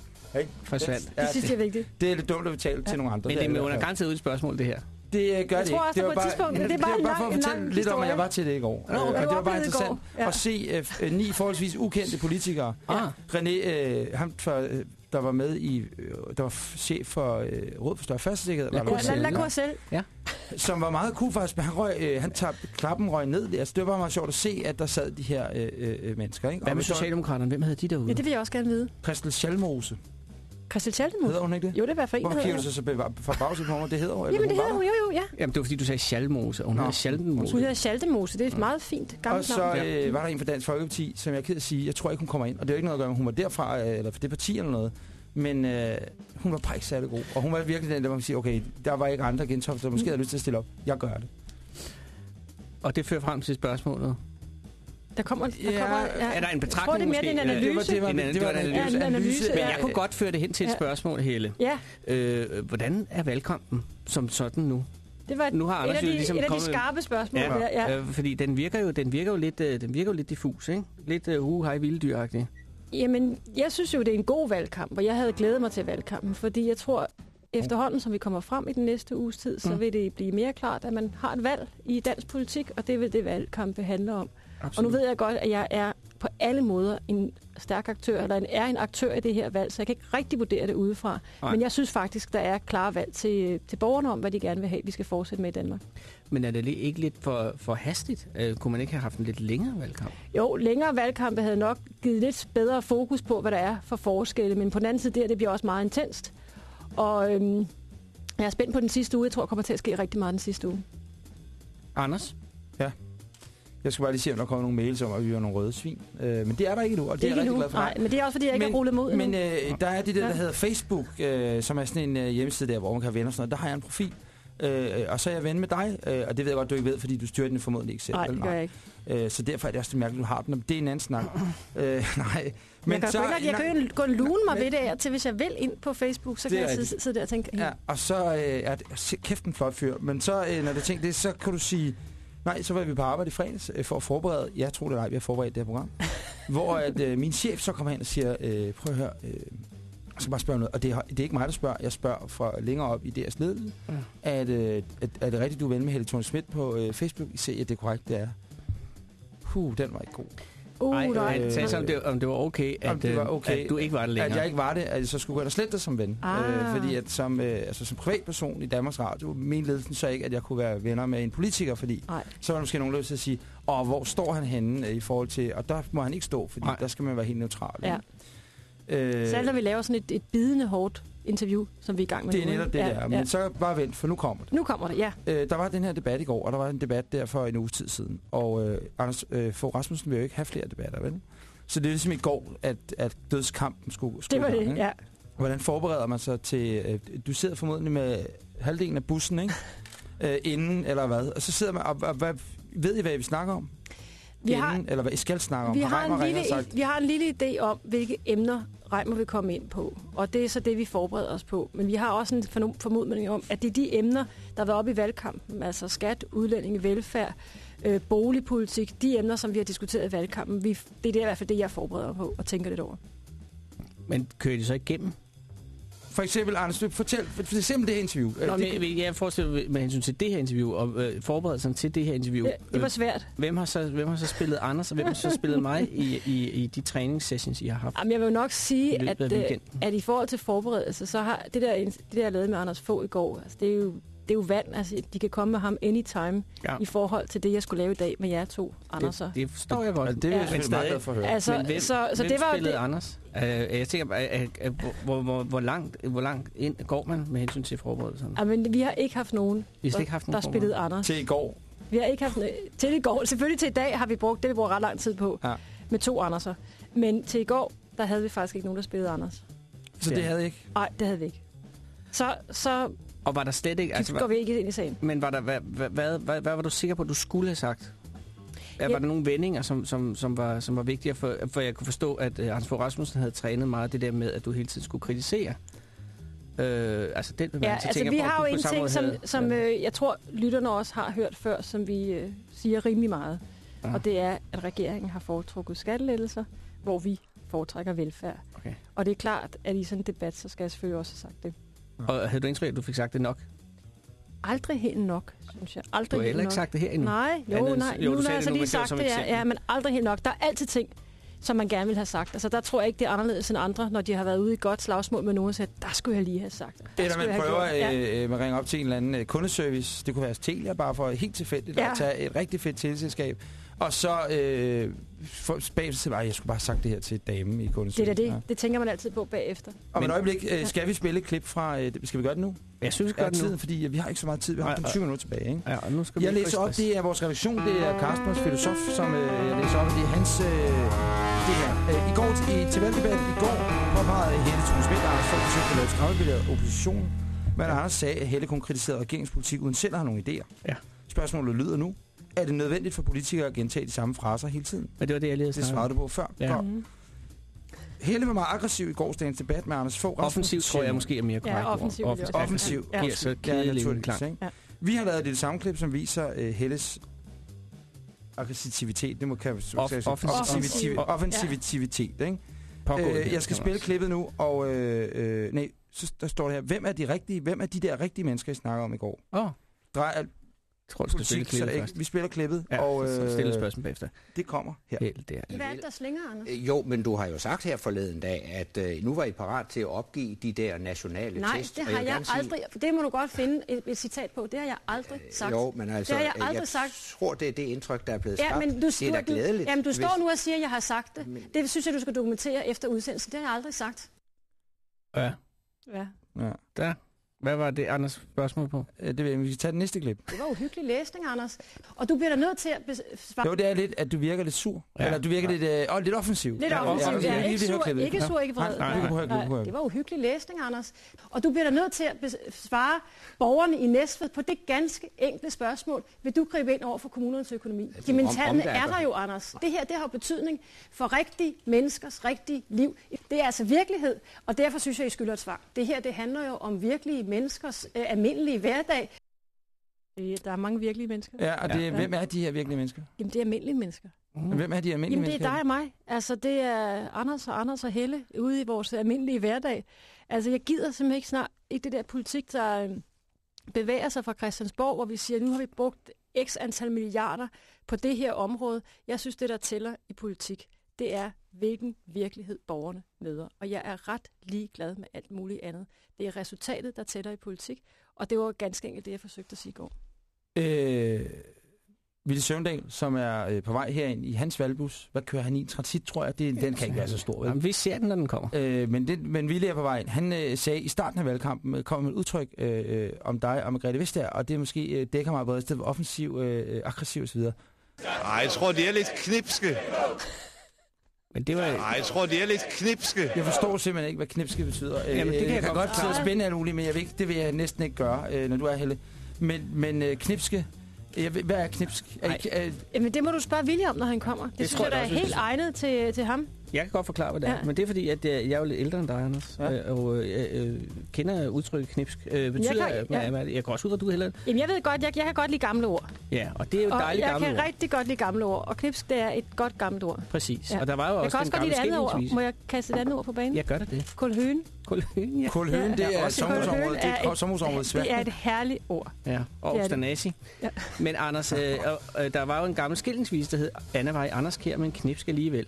ikke? forsvandt. Ja, Det synes jeg er vigtigt. det er lidt dumt at betale ja. til nogle andre. Men det er under garanteret ud et spørgsmål, det her. Det øh, gør Jeg det tror ikke. også, det var på et tidspunkt, men det er bare det var bare for at fortælle lidt om, at jeg historie. var til det i går. Nå, okay. og det var bare interessant Ja. at se øh, øh, ni forholdsvis ukendte politikere. Ah. René, øh, ham for, øh, der var med i, øh, der var chef for øh, Råd for Større Færdselssikkerhed, La var Ja, lad også, gå selv. som var meget cool faktisk, men han, røg, øh, han tabte klappen røg ned. Altså, det var bare meget sjovt at se, at der sad de her øh, øh, mennesker. Ikke? Hvad med Socialdemokraterne? Hvem havde de derude? Ja, det vil jeg også gerne vide. Christel Schalmose, Christel Schaldemose. hedder hun ikke det? Jo, det er hvad for en, Hvorfor kigger du så så forbavset på mig? Det hedder hun. Jamen, det hedder der. hun jo, jo, ja. Jamen, det var fordi, du sagde Schalmose, og hun Nå. hedder Schaldenmose. Hun hedder Schaldemose. Det er et meget fint gammelt Og så navn. øh, var der en fra Dansk Folkeparti, som jeg er ked at sige, jeg tror ikke, hun kommer ind. Og det er jo ikke noget at gøre med, hun var derfra, øh, eller fra det parti eller noget. Men øh, hun var bare ikke særlig god. Og hun var virkelig den, der man sige, okay, der var ikke andre gentofte, der måske havde lyst til at stille op. Jeg gør det. Og det fører frem til spørgsmålet. Der kommer, der Ja, kommer, er der en Jeg tror, det er betragtning mere måske? en Ja, analyse. Det var, det var, En det, var en en analyse. analyse. analyse. Ja, Men af- jeg kunne godt føre det hen til et Ja. spørgsmål, Helle. Ja, Øh, hvordan er valgkampen som sådan nu? det var et, Nu har et, Anders af jo de, ligesom et af de skarpe spørgsmål. Ja, der, ja. Øh, fordi den virker jo, den virker jo lidt, øh, den virker jo lidt diffus, ikke? Lidt uh, uh hej vilddyragtig. Jamen, jeg synes jo, det er en god valgkamp, og jeg havde glædet mig til valgkampen, fordi jeg tror, efterhånden, som vi kommer frem i den næste uges tid, så Mm. vil det blive mere klart, at man har et valg i dansk politik, og det vil det valgkampe handle om. Absolut. Og nu ved jeg godt, at jeg er på alle måder en stærk aktør, eller en, er en aktør i det her valg, så jeg kan ikke rigtig vurdere det udefra. Nej. Men jeg synes faktisk, der er klare valg til, til borgerne om, hvad de gerne vil have, vi skal fortsætte med i Danmark. Men er det ikke lidt for, for hastigt? Uh, kunne man ikke have haft en lidt længere valgkamp? Jo, længere valgkampe havde nok givet lidt bedre fokus på, hvad der er for forskelle, men på den anden side, der, det bliver også meget intenst. Og øhm, jeg er spændt på den sidste uge. Jeg tror, der kommer til at ske rigtig meget den sidste uge. Anders? Jeg skal bare lige se, om der kommer nogle mails om, at vi er nogle røde svin. Øh, men det er der ikke nu, og det, Det er jeg rigtig nu. glad for. Nej, men det er også, fordi jeg ikke Men- har rullet mod Men øh, der er det der, der Ja. hedder Facebook, øh, som er sådan en øh, hjemmeside der, hvor man kan venner og sådan noget. Der har jeg en profil. Øh, og så er jeg ven med dig, øh, og det ved jeg godt, du ikke ved, fordi du styrer den formodentlig ikke selv. Nej, det gør jeg ikke. Øh, så derfor er det også mærkeligt, du har den. Men det er en anden snak. øh, nej. Men jeg kan, så, ikke, jeg kan jo gå og lune mig men- ved det til hvis jeg vil ind på Facebook, så kan jeg sidde, sidde der og tænke, Ja, og så øh, er det kæft en flot fyr. Men så, øh, når det tænker det, så kan du sige, nej, så var vi på arbejde i fredags øh, for at forberede, jeg tror det er nej, vi har forberedt det her program, hvor at, øh, min chef så kommer hen og siger, øh, prøv at høre, øh, jeg skal bare spørge noget, og det er, det er ikke mig, der spørger, jeg spørger fra længere op i deres ledelse, Ja. at, øh, at, er det rigtigt, du er ven med Helle Thorne Schmidt på øh, Facebook? I ser, at det er korrekt, det er. Huh, den var ikke god. Uh, Ej, nej. øh, sagde så, om det, om det var okay, at, Om det var øh, okay. at du ikke var det At længere. jeg ikke var det, at jeg så skulle ind og slette dig som ven. Ah. Øh, fordi at som, øh, altså, som privatperson i Danmarks Radio, min ledelsen så ikke, at jeg kunne være venner med en politiker, fordi Nej. så var der måske nogen, ville til at sige, og hvor står han henne øh, i forhold til, og der må han ikke stå, fordi Nej. der skal man være helt neutral. Ja. Øh, Selv når vi laver sådan et, et bidende hårdt interview, som vi er i gang med det er netop det ikke? der. Men så bare vent, for nu kommer det. Nu kommer det, ja. Øh, der var den her debat i går, og der var en debat der for en uges tid siden. Og øh, Anders øh, Fogh Rasmussen vil jo ikke have flere debatter, vel? Så det er ligesom i går, at, at dødskampen skulle, skulle Det var gang, det, ikke? ja. Hvordan forbereder man sig til... Øh, du sidder formodentlig med halvdelen af bussen, ikke? Øh, inden, eller hvad? Og så sidder man... Og, og, hvad, ved I, hvad vi snakker om? Vi har, inden, eller hvad I skal snakke om? vi, har Reimer en lille, sagt, vi har en lille idé om, hvilke emner Reimer vil komme ind på. Og det er så det, vi forbereder os på. Men vi har også en formodning om, at det er de emner, der har været oppe i valgkampen. Altså skat, udlændinge, velfærd, øh, boligpolitik. De emner, som vi har diskuteret i valgkampen. Vi, det er det, i hvert fald det, jeg forbereder mig på og tænker lidt over. Men kører de så ikke igennem? For eksempel, Anders, fortæl, for, eksempel det her interview. Nå, Øh, det, men, jeg forestiller mig med hensyn til det her interview, og øh, forberedelserne til det her interview. Det, det var øh, svært. hvem, har så, hvem har så spillet Anders, og hvem har så spillet mig i, i, i de træningssessions, I har haft? Jamen, jeg vil jo nok sige, at, øh, at i forhold til forberedelse, så har det der, det der jeg lavede med Anders Fogh i går, altså, det er jo det er jo vand. Altså, de kan komme med ham anytime Ja. i forhold til det, jeg skulle lave i dag med jer to, Anders. Det, det forstår jeg godt. Altså, det er Ja. jeg Men meget glad for at høre. Altså, Men hvem, så, så hvem det var spillede det. Anders? Uh, jeg tænker, bare, uh, uh, hvor, hvor, hvor, langt, hvor langt ind går man med hensyn til forberedelserne? Jamen, vi har ikke haft nogen, Vi har der, ikke haft der nogen spillede Anders. Til i går. Vi har ikke haft til i går. Selvfølgelig til i dag har vi brugt det, vi bruger ret lang tid på. Ja. Med to Anderser. Men til i går, der havde vi faktisk ikke nogen, der spillede Anders. Så det havde jeg ikke. Nej, det havde vi ikke. Så, så Og var der slet ikke... altså, går vi ikke ind i sagen. men var der, hvad, hvad, hvad, hvad, hvad var du sikker på, du skulle have sagt? Ja. Ja. Var der nogle vendinger, som, som, som, var, som var vigtige? For, for jeg kunne forstå, at uh, Hans Fogh Rasmussen havde trænet meget det der med, at du hele tiden skulle kritisere. Øh, altså den Ja, bemærkning. Så altså tænker vi på, har at jo en ting, som, havde- som ja. øh, jeg tror, lytterne også har hørt før, som vi øh, siger rimelig meget. Ja. Ja. Og det er, at regeringen har foretrukket skattelettelser, hvor vi foretrækker velfærd. Okay. Og det er klart, at i sådan en debat, så skal jeg selvfølgelig også have sagt det. Og havde du indtryk, at du fik sagt det nok? Aldrig helt nok, synes jeg. Aldrig Du har helt heller ikke nok. sagt det her endnu. Nej, jo, Andet nej. jo, nu har jeg det så nu, lige det sagt det, ja, ja, men aldrig helt nok. Der er altid ting, som man gerne vil have sagt. Altså, der tror jeg ikke, det er anderledes end andre, når de har været ude i godt slagsmål med nogen og sagt, der skulle jeg lige have sagt. Der Eller skulle man prøver. Ja. øh, man ringer op til en eller anden øh, kundeservice. Det kunne være Telia, bare for helt tilfældigt ja. Ja. at tage et rigtig fedt teleselskab. Og så øh, for, bagefter siger man, "Ej, jeg skulle bare have sagt det her til damen i Det kundeservice. er da det. Ja. Det tænker man altid på bagefter. Om et øjeblik, øh, skal vi spille et klip fra... Øh, skal vi gøre det nu? Jeg synes, vi Gør det tiden, nu. fordi øh, vi har ikke så meget tid. Vi har kun nej. 20 minutter tilbage. Ikke? Ja, og nu skal Jeg vi læser op, det er vores redaktion, det er Carstens filosof, som øh, jeg læser op, det er hans, øh, det her. Øh, I går til, i, til valgdebatten i går påpegede Helle at Anders Fogh forsøgte at lave skræmmebilleder af oppositionen, men Anders sagde, at Helle kun kritiserede regeringspolitik uden selv at have nogle idéer. Ja. Spørgsmålet lyder nu, er det nødvendigt for politikere at gentage de samme fraser hele tiden? Men det var det, jeg lige Det svarede du på før. Ja. Godt. Mm. Helle var meget aggressiv i gårsdagens debat med Anders Fogh. Offensiv tror jeg måske er mere korrekt. ord. offensiv også Offensiv. Ja. Så Ja, naturligvis, ikke? Ja. Vi har lavet det samme klip, som viser uh, Helles aggressivitet. Det må kan Off- offensivitet. offensiv. Offensivitivitet, ikke? Pågående Øh, jeg skal spille også. klippet nu, og øh, øh, nej, så der står det her. Hvem er de rigtige? Hvem er de der rigtige mennesker, I snakker om i går? Åh, Drej tror, du skal spille så klippet ikke, først. vi spiller klippet, Ja, og så stille et øh, spørgsmål bagefter. det kommer her. Helt der. Hvad er det, der slinger, Anders? Øh, Jo, men du har jo sagt her forleden dag, at øh, nu var I parat til at opgive de der nationale Nej, test. det og har vil jeg gerne sige- aldrig... Det må du godt finde et, et citat på. Det har jeg aldrig sagt. Jo, men altså, Det har jeg øh, aldrig jeg sagt. tror, det er det indtryk, der er blevet Ja, skabt. men du, det er da glædeligt. jamen, du står hvis- nu og siger, at jeg har sagt det. Det synes jeg, du skal dokumentere efter udsendelsen. Det har jeg aldrig sagt. Ja, Ja. Ja. der. Hvad var det, Anders spørgsmål på? Øh, Det vil jeg, vi skal tage det næste klip. Det var uhyggelig læsning, Anders. Og du bliver da nødt til at besvare... Jo, det er lidt, at du virker lidt sur. Ja. Eller du virker lidt, øh, lidt offensiv. Lidt Ja, offensivt. offensivt. Ja, Ja, ikke sur, ikke sur, ikke vred. Nej, nej, kan høre det var uhyggelig læsning, Anders. Og du bliver da nødt til at besvare borgerne i Næstved på det ganske enkle spørgsmål. Vil du gribe ind over for kommunernes økonomi? om der er er der jo, Anders. Det her det har jo betydning for rigtige menneskers rigtige liv. Det er altså virkelighed, og derfor synes jeg, I skylder et svar. Det her det handler jo om virkelige menneskers øh, almindelige hverdag. Der er mange virkelige mennesker. Ja, og det, Ja. hvem er de her virkelige mennesker? Jamen, det er almindelige mennesker. Mm. Hvem er de almindelige Jamen, det mennesker? er dig og mig. Altså, det er Anders og Anders og Helle ude i vores almindelige hverdag. Altså, jeg gider simpelthen ikke snart ikke det der politik, der øh, bevæger sig fra Christiansborg, hvor vi siger, nu har vi brugt x antal milliarder på det her område. Jeg synes, det der tæller i politik, det er, hvilken virkelighed borgerne møder. Og jeg er ret ligeglad med alt muligt andet. Det er resultatet, der tæller i politik, og det var ganske enkelt det, jeg forsøgte at sige i går. Øh, Ville Søvndal, som er øh, på vej herind i hans valgbus. Hvad kører han i? Transit, tror jeg. Det, den kan ikke være så stor. Jamen, vi ser den, når den kommer. Øh, men, det, men Ville er på vej ind. Han øh, sagde i starten af valgkampen, øh, kom med et udtryk øh, øh, om dig og Margrethe Vestager, og det måske øh, dækker stedet for offensiv, øh, aggressiv osv. Nej, jeg tror, det er lidt knipske. Men det var... Nej, jeg tror, det er lidt knipske. Jeg forstår simpelthen ikke, hvad knipske betyder. Øh, Jamen, det kan jeg jeg kan godt sidde og spænde alt muligt, men jeg vil ikke, det vil jeg næsten ikke gøre, øh, når du er Helle. Men, men øh, knipske, jeg ved, hvad er knipsk? Er, er, Jamen, det må du spørge William om, når han kommer. Det, det synes tror jeg, jeg der er da også, helt egnet til, til ham. Jeg kan godt forklare, hvad det er. Ja. Men det er fordi, at jeg jeg er jo lidt ældre end dig, Anders. Ja. Ja. Og øh, øh, kender udtrykket knipsk. Øh, betyder, kan- jeg, ja. kan, jeg, jeg kan også ud, at du heller... Jamen, jeg ved godt, jeg, jeg kan godt lide gamle ord. Ja, og det er jo dejligt jeg gammelt kan ord. rigtig godt lide gamle ord. Og knipsk, det er et godt gammelt ord. Præcis. Ja. Og der var jo Jeg også kan også godt lide gamle et andet ord. Må jeg kaste et andet ord på banen? Jeg gør da det. Kulhøen. Kulhøen, ja. Kulhøen, det er sommerhusområdet. Det er er et sommerhusområde i Det Sverige. er et herligt ord. Ja, og Det det. Stanasi. Ja. Men Anders, øh, øh, øh, der var jo en gammel skillingsvis, der hed i Anders Kær med en knipsk alligevel.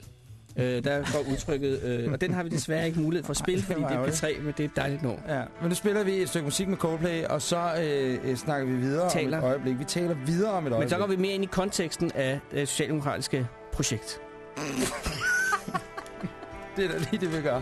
Øh, der går udtrykket, øh, og den har vi desværre ikke mulighed for at spille, fordi det er ærgerligt. P3, men det er et dejligt nummer. Ja, men nu spiller vi et stykke musik med Coldplay, og så øh, øh, snakker vi videre Taler. om et øjeblik. Vi taler videre om et øjeblik. Men så går vi mere ind i konteksten af det socialdemokratiske projekt. Det er da lige det, vi gør.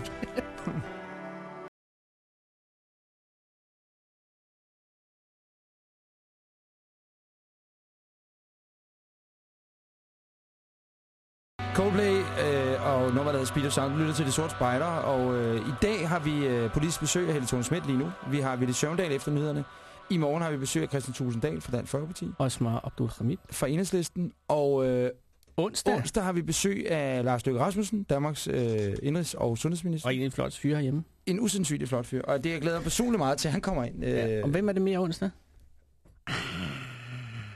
Der hedder Speed of Sound. Du lytter til De Sorte Spejder, og øh, i dag har vi øh, politisk besøg af Helle Thorne Schmidt lige nu. Vi har Ville Søvndal efter nyhederne. I morgen har vi besøg af Christian Tusinddal fra Dansk Folkeparti, Osmar Abdul Hamid. fra Enhedslisten, og øh, Onsdag. onsdag har vi besøg af Lars Løkke Rasmussen, Danmarks øh, indrigs- og sundhedsminister. Og en af de flotte fyre herhjemme. En usandsynlig flot fyr, og det jeg glæder mig personligt meget til, at han kommer ind. Ja. Øh, Og hvem er det mere onsdag?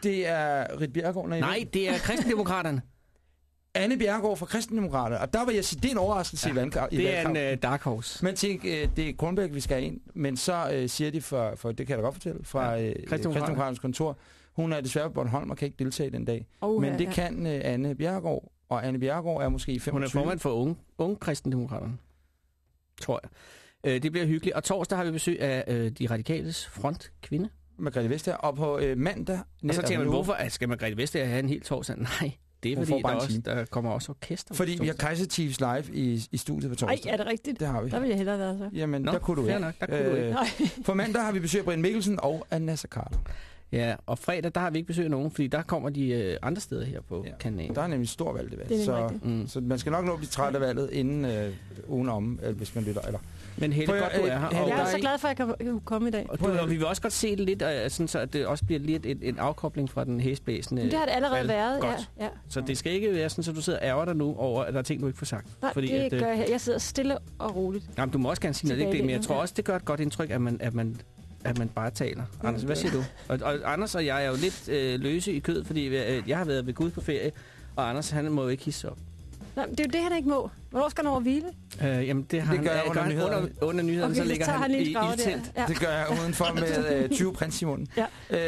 det er Rit Bjergård. Nej, det er kristendemokraterne. Anne Bjergård fra Kristendemokraterne. Og der vil jeg sige, det er en overraskelse ja, i, valgkamp, i Det er en uh, dark horse. Man tænker, øh, det er Kronbæk, vi skal ind. Men så øh, siger de, for, for det kan jeg da godt fortælle, fra Ja, ja, Kristendemokraterne. Kristendemokraternes kontor, hun er desværre på Bornholm og kan ikke deltage den dag. Oh, Men det kan øh, Anne Bjergård, og Anne Bjergård er måske 25. Hun er formand for unge, unge kristendemokraterne. Tror jeg. Øh, det bliver hyggeligt. Og torsdag har vi besøg af øh, de radikales frontkvinde. Margrethe Vestager. Og på øh, mandag... Og så tænker man, hvorfor at skal Margrethe Vestager have en hel torsdag? Nej, det er Hun fordi, der, også, der kommer også orkester. Fordi vi har Kaiser Chiefs live i, i studiet på Ej, torsdag. er det rigtigt? Det har vi. Der vil jeg hellere være så. Jamen, Nå, der kunne du ikke. nok, der kunne du ikke. Nej. For mandag har vi besøg af Brian Mikkelsen og Anassa Carter. Ja, og fredag, der har vi ikke besøg af nogen, fordi der kommer de øh, andre steder her på Ja. ja. kanalen. Der er nemlig stor valg det valg. Det er nemlig så, rigtigt. Mm. så man skal nok nå at blive træt af valget inden øh, ugen om, øh, hvis man lytter. Eller. Men Helle, Prøv godt du er her. Helle, Og, Jeg er så glad for, at jeg kan komme i dag. og, du, og vi vil også godt se det lidt, øh, sådan, så at det også bliver lidt en, en afkobling fra den hæsblæsende Men det har det allerede valg. været. Ja, Godt. ja. Så det skal ikke være sådan, at du sidder og ærger dig nu over, at der er ting, du ikke får sagt. Nej, Fordi det at, øh, gør jeg. Jeg sidder stille og roligt. Jamen, du må også gerne sige noget, det er ikke det, men jeg tror også, det gør et godt indtryk, at man, at man, at man bare taler. Anders, hvad siger du? Og, og Anders og jeg er jo lidt øh, løse i kød, fordi øh, jeg har været ved Gud på ferie, og Anders, han må jo ikke hisse op. Nej, det er jo det, han ikke må. Hvornår skal han over hvile? Øh, jamen, det, har Det han, gør jeg øh, under han nyhederne. under, under nyhederne, Okay, så så ligger tager han, han i ildtelt. Ja. Det gør jeg udenfor med øh, 20 prins i munden. Ja.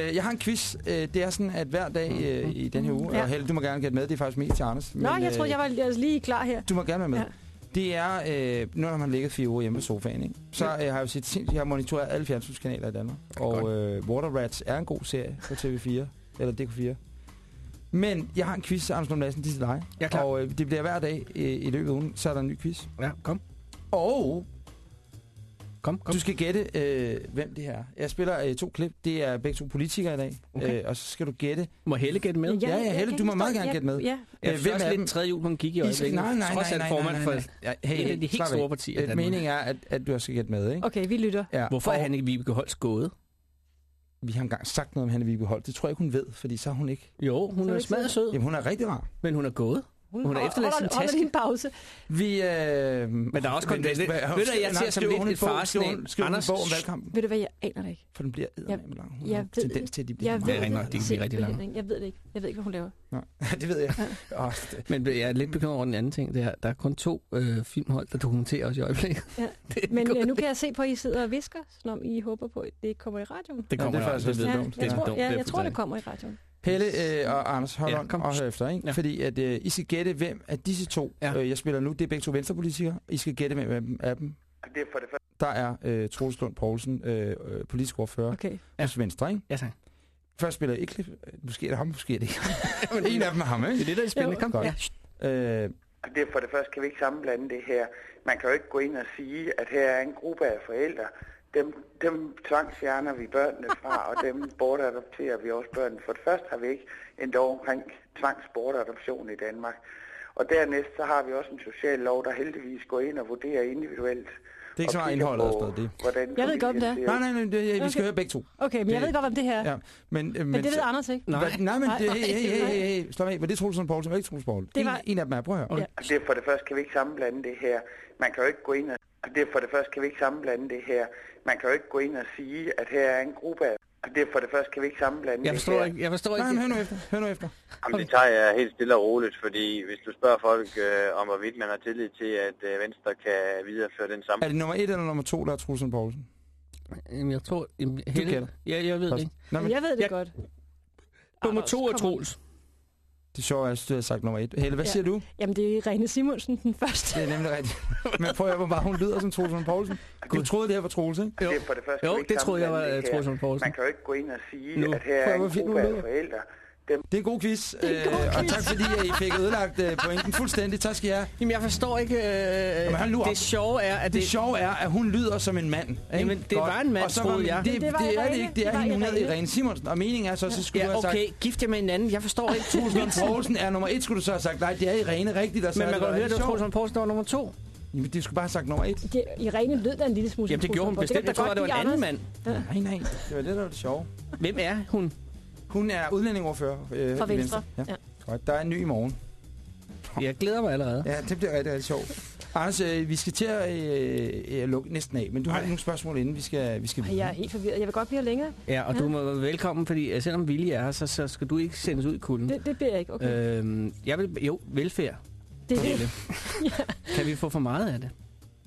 Øh, jeg har en quiz. Øh, det er sådan, at hver dag øh, i den her uge, Ja. og Helle, du må gerne gætte med, det er faktisk mest til Anders. Nå, jeg troede, jeg var jeg var lige klar her. Du må gerne være med. Ja. Det er, øh, nu når man ligget fire uger hjemme på sofaen, ikke? så øh, har jeg jo set, sindssygt- jeg har monitoreret alle fjernsynskanaler i Danmark. Og øh, Water Rats er en god serie på TV4, eller DK4. Men jeg har en quiz, Anders Lund Madsen, det er til dig. Jeg er klar. Og øh, det bliver hver dag øh, i løbet af ugen, så er der en ny quiz. Ja, kom. Og Kom, kom. du skal gætte, øh, hvem det her er. Jeg spiller øh, to klip. Det er begge to politikere i dag. Okay. Øh, og så skal du gætte. Må Helle gætte med? Ja, ja, Helle, kan du må meget gerne ja, gætte med. Ja, Jeg Øh, hvem også er lidt dem? en tredje jul på en gig i øjeblikket. nej, nej, Trods nej, alt nej, formand for. Ja, hey, de helt store partier Øh. Meningen er, at, at du skal gætte med, ikke? Okay, vi lytter. Ja. Hvorfor er han ikke Vibeke Holst gået? Vi har engang sagt noget om Hanne Vibeke Holt. Det tror jeg ikke, hun ved, fordi så er hun ikke. Jo, hun Så er ikke smadret sød, Jamen, hun er rigtig rar. men hun er gået. Hun har efterladt sin Holder- holder taske. lige en pause. Vi, øh, Men der er også kun... Men Ved, du, jeg nej, ser som lidt hun et hun- hun en Anders, bog om valgkampen? Ved du hvad, jeg aner det ikke. For den bliver eddermame lang. Hun jeg har tendens det. til, at de bliver Jeg meget Det det rigtig ikke. Jeg ved det ikke. Jeg ved ikke, hvad hun laver. Nå, det ved jeg. Det- Men jeg er lidt bekymret over den anden ting. Det er, der er kun to øh, filmhold, der dokumenterer os i øjeblikket. Ja. Det Men øh, nu kan jeg se på, at I sidder og visker, som om I håber på, at det kommer i radioen. det Ja, kommer det er ja, faktisk det Ja, jeg, Det er tror, dumt. ja, Det jeg tror, det kommer i radioen. Pelle øh, og Anders, hold Ja, kom. og hør efter, ikke? Ja. Fordi at, øh, I skal gætte, hvem af disse to, Ja. øh, jeg spiller nu, det er begge to venstrepolitikere. I skal gætte, hvem af dem, af dem Det er for det første. der er øh, Troels Lund Poulsen, øh, øh, politisk ordfører Okay. ja. hos Venstre, ikke? Ja, tak. Først spiller jeg et klip. Måske er det ham, måske er det ikke. Men en af dem er ham, Det er ikke? det, der er spændende. Kom. Godt. Ja. Øh, Det er for det første kan vi ikke sammenblande det her. Man kan jo ikke gå ind og sige, at her er en gruppe af forældre. Dem, dem tvangsfjerner vi børnene fra, og dem bortadopterer vi også børnene. For det første har vi ikke en lov omkring tvangsbortadoption i Danmark. Og dernæst så har vi også en social lov, der heldigvis går ind og vurderer individuelt. Det er ikke så og meget indholdet på, af det. Hvordan Jeg ved godt, om det ser Nej, nej, nej, det, vi skal Okay. høre begge to. Okay, men jeg Det- ved godt om det her. Ja, men, øh, Men det ved Anders ikke. Nej. Hvad- Nej, men Nej, det, nej, hey, hey, hey, hey, slap af. Var det Troelsen Poulsen? Var det ikke Troelsen Poulsen? Det En, var- en af dem er, prøv at høre. Ja. Altså, det er for det første kan vi ikke sammenblande det her. Man kan jo ikke gå ind og... Det er for det første kan vi ikke sammenblande det her. Man kan jo ikke gå ind og sige, at her er en gruppe af... Det er for det første kan vi ikke sammenblande Jeg det forstår her. ikke. Jeg forstår Nej, men ikke. hør nu efter. Hør nu efter. Jamen, det tager jeg helt stille og roligt, fordi hvis du spørger folk øh, om, hvorvidt man har tillid til, at øh, Venstre kan videreføre den samme Er det nummer et eller nummer to, der er Troelsen Poulsen? Jamen, jeg tror... Jamen, Helle, gætter. Ja, jeg ved det ikke. Nå, men Jeg ved det Jeg- godt. Nummer to er kom. Troels. Det sjove er, at du har sagt nummer et. Helle, hvad Ja. siger du? Jamen, det er Rene Simonsen, den første. Det er nemlig rigtigt. Men prøv at høre, hvor bare hun lyder som Troelsen Poulsen. Du troede, det her var Troels, ikke? Jo, Det for det første jo det troede jeg var her. Troels Poulsen. Man kan jo ikke gå ind og sige, Nu. at her er en gruppe af lyder. Forældre. Det er en god quiz. er en god øh, Og tak fordi I fik ødelagt øh, pointen fuldstændig. Tak skal I have. Jamen, jeg forstår ikke... Øh, op. det sjove er, at Det det... sjove er, at hun lyder som en mand. Ikke? Jamen, det var en mand, og så var, troede jeg. Det, Men det, det var det er det ikke. Det er Det hende, hun hedder Irene. Simonsen. Og meningen er så, så skulle Ja, du have sagt... okay. Gift jer med en anden. Jeg forstår ikke Troels Poulsen er nummer et, skulle du så have sagt. Nej, det er Irene rigtigt, der Men sagde man kan høre, det sjovt. Troels Poulsen, der var nummer to. Jamen, det skulle bare have sagt nummer et. Det, Irene lød da en lille smule Jamen, det gjorde hun bestemt. Jeg tror, det var en godt anden mand. Nej, nej. Det var det, der var det sjove. Hvem er hun? Hun er udlændingeordfører øh, Fra i Venstre. Ja. Ja. Godt. Der er en ny i morgen. Jeg glæder mig allerede. Ja, det bliver rigtig, rigtig sjovt. Anders, øh, vi skal til at øh, øh, lukke næsten af, men du har nogle spørgsmål inden vi skal, vi skal Ej, jeg er helt forvirret. Jeg vil godt blive her længere. Ja, og du må være velkommen, fordi øh, selvom Willy er her, så, så skal du ikke sendes ud i kulden. Det, det bliver jeg ikke. Okay. Øhm, jeg vil, jo, velfærd. det, det, Helle. Kan vi få for meget af det?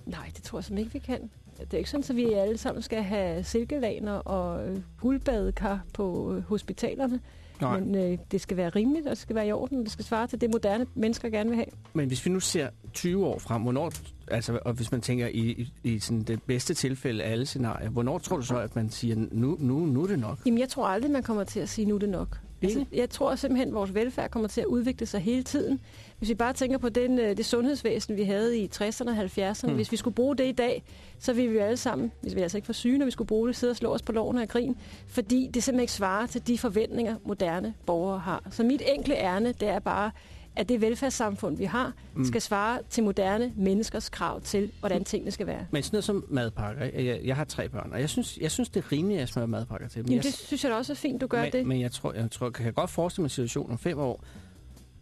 nej, det tror jeg simpelthen ikke, vi kan. Det er ikke sådan, at vi alle sammen skal have silkelaner og øh, guldbadekar på øh, hospitalerne. Nej. Men øh, det skal være rimeligt, og det skal være i orden. Det skal svare til det, moderne mennesker gerne vil have. Men hvis vi nu ser 20 år frem, hvornår, altså, og hvis man tænker i, i, i sådan det bedste tilfælde af alle scenarier, hvornår tror du så, at man siger, nu, nu, nu er det nok? Jamen, jeg tror aldrig, man kommer til at sige, nu er det nok. Altså, jeg tror simpelthen, at vores velfærd kommer til at udvikle sig hele tiden. Hvis vi bare tænker på den, øh, det sundhedsvæsen, vi havde i 60'erne og 70'erne, Hmm. mm. hvis vi skulle bruge det i dag, så ville vi alle sammen, hvis vi altså ikke får syge, når vi skulle bruge det, sidde og slå os på lovene af grin, fordi det simpelthen ikke svarer til de forventninger, moderne borgere har. Så mit enkle ærne, det er bare, at det velfærdssamfund, vi har, mm. skal svare til moderne menneskers krav til, hvordan tingene skal være. Men sådan noget som madpakker, jeg, jeg har tre børn, og jeg synes, jeg synes det er rimeligt, at jeg smører madpakker til dem. Jamen, jeg, det synes jeg da også er fint, du gør men, det. Men jeg tror, jeg tror, jeg kan godt forestille mig en situation om fem år,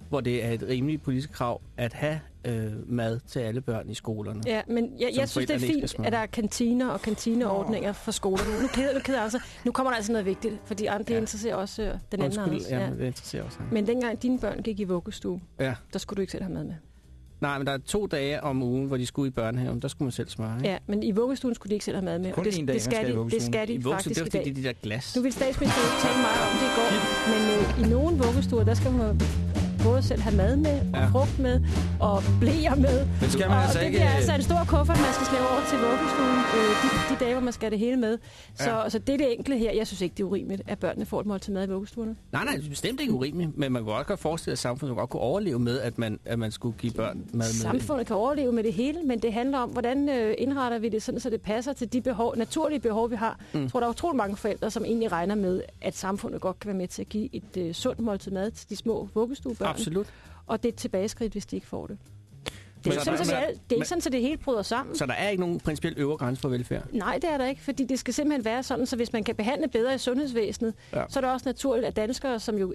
hvor det er et rimeligt politisk krav at have øh, mad til alle børn i skolerne. Ja, men jeg, jeg synes, det er fint, at der er kantiner og kantineordninger for skolerne. Nu keder, nu keder altså. Nu kommer der altså noget vigtigt, fordi andre Ja. interesserer også øh, den anden Undskyld, Anders. ja, det interesserer også ham. Men dengang dine børn gik i vuggestue, Ja. der skulle du ikke selv have mad med. Nej, men der er to dage om ugen, hvor de skulle i børnehaven. Der skulle man selv smøre, ikke? Ja, men i vuggestuen skulle de ikke selv have mad med. Kun og det, en dag, det, skal de, det vuggestuen. skal de I faktisk det er i dag. det er de der glas. Nu vil statsministeren ikke tale meget om det i går, men øh, i nogle vuggestuer, der skal man både selv have mad med, og Ja. frugt med, og blæer med. Men skal man og altså det ikke... bliver altså en stor kuffert, man skal slæve over til vuggestuen øh, de, de dage, hvor man skal det hele med. Så, Ja. så det er det enkle her. Jeg synes ikke, det er urimeligt, at børnene får et måltid mad i vuggestuerne. Nej, nej, det er bestemt ikke urimeligt, men man kunne også godt forestille, at samfundet godt kunne overleve med, at man, at man skulle give børn mad med. Samfundet kan overleve med det hele, men det handler om, hvordan øh, indretter vi det, sådan, så det passer til de behov, naturlige behov, vi har. Mm. Jeg tror, der er utrolig mange forældre, som egentlig regner med, at samfundet godt kan være med til at give et øh, sundt måltid mad til de små vuggestuebørn. Absolut. Og det er et tilbageskridt, hvis de ikke får det. Det er Men sådan, der- så det, men- er, det er ikke sådan, så det hele bryder sammen. Så der er ikke nogen principiel øvre grænse for velfærd? Nej, det er der ikke, fordi det skal simpelthen være sådan, så hvis man kan behandle bedre i sundhedsvæsenet, Ja. ja. så er det også naturligt, at danskere, som jo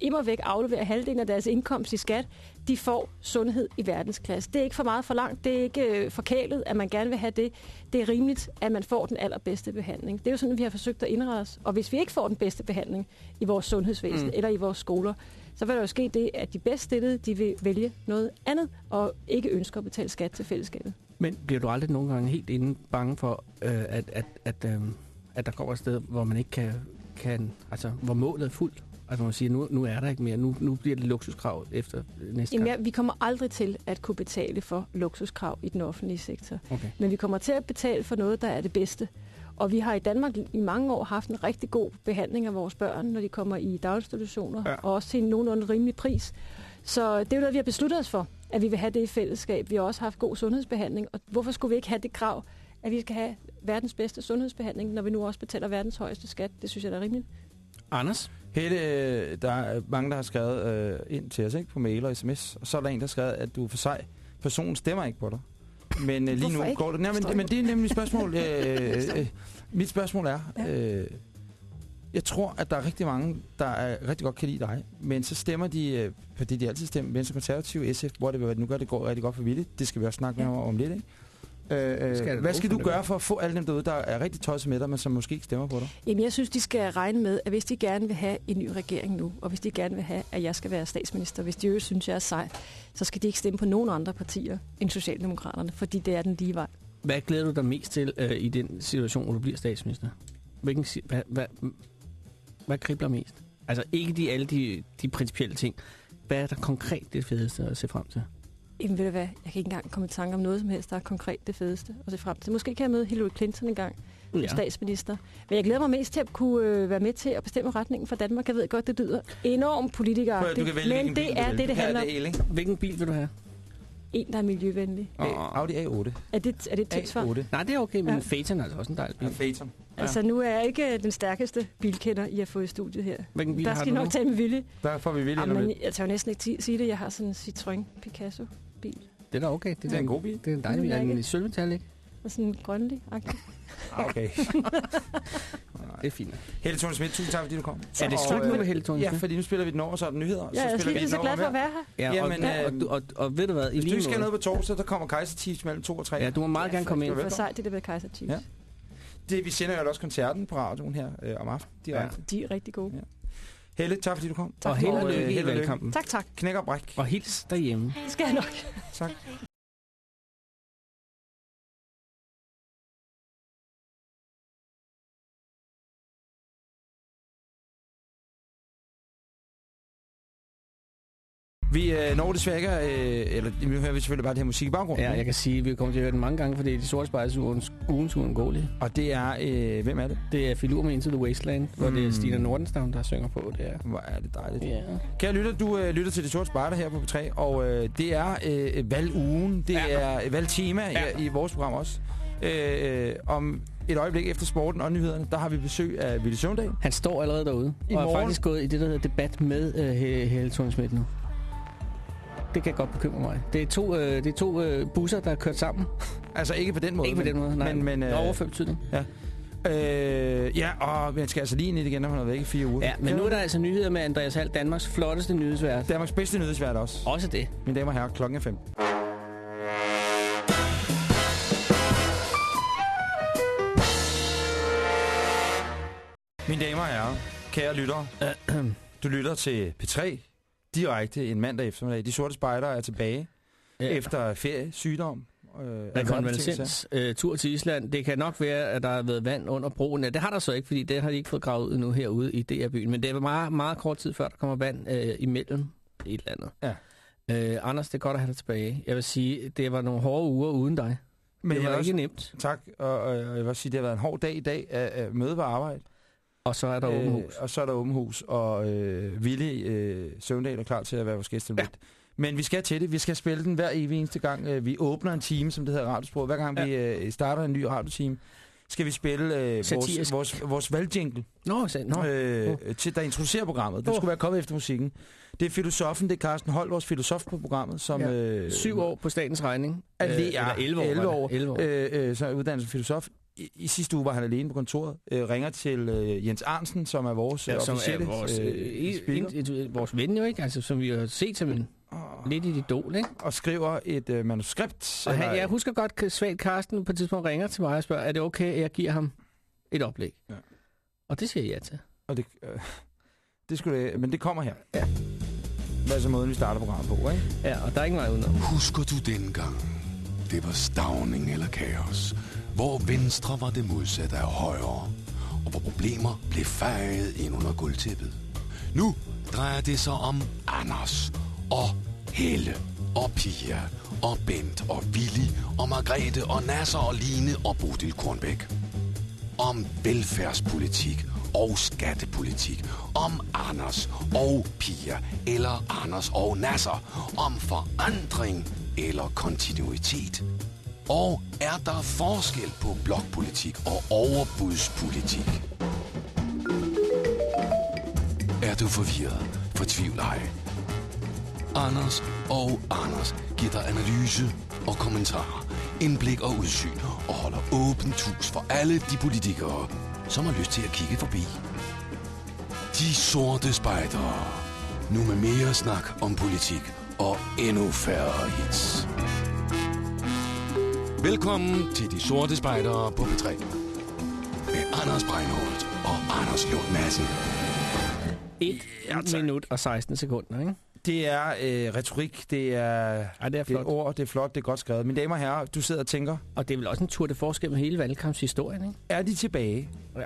immer væk afleverer halvdelen af deres indkomst i skat, de får sundhed i verdensklasse. Det er ikke for meget for langt, det er ikke øh, forkælet, at man gerne vil have det. Det er rimeligt, at man får den allerbedste behandling. Det er jo sådan, vi har forsøgt at indrette os. Og hvis vi ikke får den bedste behandling i vores sundhedsvæsen mm. eller i vores skoler, så vil der jo ske det, at de bedst stillede, de vil vælge noget andet, og ikke ønsker at betale skat til fællesskabet. Men bliver du aldrig nogle gange helt inden bange for, øh, at, at, at, øh, at der kommer et sted, hvor man ikke kan, kan altså hvor målet er fuldt? Altså man siger, nu, nu er der ikke mere, nu, nu bliver det luksuskrav efter næste Jamen, gang. ja, vi kommer aldrig til at kunne betale for luksuskrav i den offentlige sektor. Okay. Men vi kommer til at betale for noget, der er det bedste. Og vi har i Danmark i mange år haft en rigtig god behandling af vores børn, når de kommer i daginstitutioner, Ja. og også til en nogenlunde rimelig pris. Så det er jo noget, vi har besluttet os for, at vi vil have det i fællesskab. Vi har også haft god sundhedsbehandling, og hvorfor skulle vi ikke have det krav, at vi skal have verdens bedste sundhedsbehandling, når vi nu også betaler verdens højeste skat? Det synes jeg, der er rimeligt. Anders? Helle, øh, der er mange, der har skrevet øh, ind til os ikke, på mail og sms, og så er der en, der har skrevet, at du er for sej. Personen stemmer ikke på dig. Men øh, lige Hvorfor nu ikke? går det... Nej, men, men det er nemlig mit spørgsmål. Øh, øh, mit spørgsmål er... Øh, jeg tror, at der er rigtig mange, der er rigtig godt kan lide dig, men så stemmer de øh, det, de altid stemmer, Venstre Konservative, SF, hvor det vil være, nu gør det går rigtig godt for vildt. Det skal vi også snakke Ja. med om, om lidt, ikke? Øh, Skal hvad skal du gøre for at få alle dem derude, der er rigtig tosset med dig, men som måske ikke stemmer på dig? Jamen, jeg synes, de skal regne med, at hvis de gerne vil have en ny regering nu, og hvis de gerne vil have, at jeg skal være statsminister, hvis de jo synes, jeg er sej, så skal de ikke stemme på nogen andre partier end Socialdemokraterne, fordi det er den lige vej. Hvad glæder du dig mest til øh, i den situation, hvor du bliver statsminister? Hvilken, hvad, hvad, hvad kribler mest? Altså ikke de, alle de, de principielle ting. Hvad er der konkret det fedeste at se frem til? Jamen, ved du hvad, jeg kan ikke engang komme i tanke om noget som helst, der er konkret det fedeste at se frem til. Måske kan jeg møde Hillary Clinton en gang, ja. Ja. statsminister. Men jeg glæder mig mest til at kunne øh, være med til at bestemme retningen for Danmark. Jeg ved godt, det lyder enormt politikeragtigt, Du kan vælge, men det du er det, det handler om. Hvilken bil vil du have? En, der er miljøvenlig. Og Audi A8. Er det, er det et tilsvar? A8. Nej, det er okay, men Ja. ja. Phaeton er altså også en dejlig bil. Ja, Phaeton. Altså, nu er jeg ikke den stærkeste bilkender, I har fået i studiet her. Hvilken bil Der har skal du nok nu? tale med vilje. Der får vi vildt Ja, endnu men lidt. jeg tør næsten ikke sige det. Jeg har sådan en Citroën Picasso bil. Det er da okay. Det er, Det er en god bil. Det er en dejlig bil. Er den i sølvmetal, ikke? Og sådan en grønlig -agtig. Ah, Okay. Det er fint. Helle Thorne Schmidt, tusind tak, fordi du kom. Er det slut nu øh, med Helle Thorne Ja, fordi nu spiller vi den over, så er der nyheder. Ja, jeg er spiller vi så glad for at være her. Ja, Jamen, og, øh, og, og, og, ved du hvad? I Hvis du skal noget på torsdag, så kommer Kaiser Chiefs mellem 2 og 3. Ja, du må meget gerne komme ind. Det er for sejt, det der med Kaiser Chiefs. Ja. Det, vi sender jo også koncerten på radioen her øh, om aftenen. Direkte. Ja. De er rigtig gode. Ja. Helle, tak fordi du kom. Og held og øh, lykke i valgkampen. Tak, tak. Knæk og bræk. Og hils derhjemme. Det skal jeg nok. Tak. Vi øh, når desværre ikke, øh, eller nu hører vi selvfølgelig bare det her musik i baggrunden. Ja, jeg kan sige, at vi kommer til at høre den mange gange, for det er de sorte spejles ugens, uundgåelige. Og det er, øh, hvem er det? Det er Filur med Into the Wasteland, hvor det er Mm. Stina Nordenstavn, der synger på. Det er. Hvor er det dejligt. Ja. Kære lytter, du øh, lytter til Det Sorte Spejder her på P3, og øh, det er øh, valgugen, det Ja. er valgtema Ja. i, i vores program også. Øh, øh, om et øjeblik efter sporten og nyhederne, der har vi besøg af Ville Søvndal. Han står allerede derude, I og er morgen- faktisk gået i det, der hedder debat med uh, Helle thorne Schmidt nu. Det kan godt bekymre mig. Det er to, øh, det er to øh, busser, der er kørt sammen. Altså ikke på den måde. Ikke på den måde, nej. Men, men, øh, er overført betydning. øh, ja, og man skal altså lige ind i det igen, når hun har været i fire uger. Ja, men nu er der altså nyheder med Andreas Hall, Danmarks flotteste nyhedsvært. Danmarks bedste nyhedsvært også. Også det. Mine damer og herrer, klokken er fem. Mine damer og herrer, kære lyttere, du lytter til P3 direkte en mandag eftermiddag. De sorte spejdere er tilbage ja. efter ferie, sygdom. Øh, Rekonvalescens, øh, tur til Island. Det kan nok være, at der har været vand under broen. Ja, det har der så ikke, fordi det har de ikke fået gravet ud nu herude i DR-byen. Men det er meget, meget kort tid før, der kommer vand øh, imellem et eller andet. Ja. Øh, Anders, det er godt at have dig tilbage. Jeg vil sige, det var nogle hårde uger uden dig. Men det var ikke også, nemt. tak, og, og jeg vil også sige, det har været en hård dag i dag af, af møde på arbejde. Og så er der hus. og så er der åben hus, og øh, Ville øh, Søvndal er klar til at være vores gæst om lidt. Men vi skal til det. Vi skal spille den hver evig eneste gang. Øh, vi åbner en time, som det hedder Radiosprog. Hver gang ja. vi øh, starter en ny radiotime, skal vi spille øh, vores, Satirisk. vores, vores valgjingle, Nå, sagde, nå. øh, til, der introducerer programmet. Det Åh. skulle være kommet efter musikken. Det er filosofen, det er Carsten Holt, vores filosof på programmet, som... Ja. Øh, Syv år på statens regning. Øh, Øh, ja, eller 11 år. 11 var år. det. 11 år. Øh, øh, så er uddannet som filosof. I, I sidste uge var han alene på kontoret. Øh, ringer til øh, Jens Arnsen, som er vores Ja, øh, som er officielle vores, øh, øh, in, vores ven jo, ikke? Altså, som vi har set som en, lidt et idol, ikke? og skriver et øh, manuskript. Og han, eller- jeg husker godt, svagt Karsten på et tidspunkt ringer til mig og spørger, er det okay, at jeg giver ham et oplæg? Ja. Og det siger jeg ja til. Og det, øh, det skulle det, men det kommer her. Ja. Hvad er så måden, vi starter programmet på, ikke? Ja, og der er ingen vej udenom. Husker du dengang? Det var stavning eller kaos. Hvor venstre var det modsatte af højre. Og hvor problemer blev fejet ind under gulvtæppet. Nu drejer det sig om Anders og Helle og Pia og Bent og Willy og Margrethe og Nasser og Line og Bodil Kornbæk. Om velfærdspolitik og skattepolitik. Om Anders og Pia eller Anders og Nasser. Om forandring eller kontinuitet. Og er der forskel på blokpolitik og overbudspolitik? Er du forvirret? Fortvivl ej. Anders og Anders giver dig analyse og kommentarer, indblik og udsyn og holder åbent hus for alle de politikere, som har lyst til at kigge forbi. De sorte spejdere. Nu med mere snak om politik og endnu færre hits. Velkommen til De Sorte Spejdere på P3. Med Anders Breinholt og Anders Lund Madsen. 1 minut og 16 sekunder, ikke? Det er øh, retorik, det er, Ej, det er det er flot. ord, det er flot, det er godt skrevet. Mine damer og herrer, du sidder og tænker, Og det er vel også en tur til forskel med hele valgkampshistorien, ikke? er de tilbage Ja.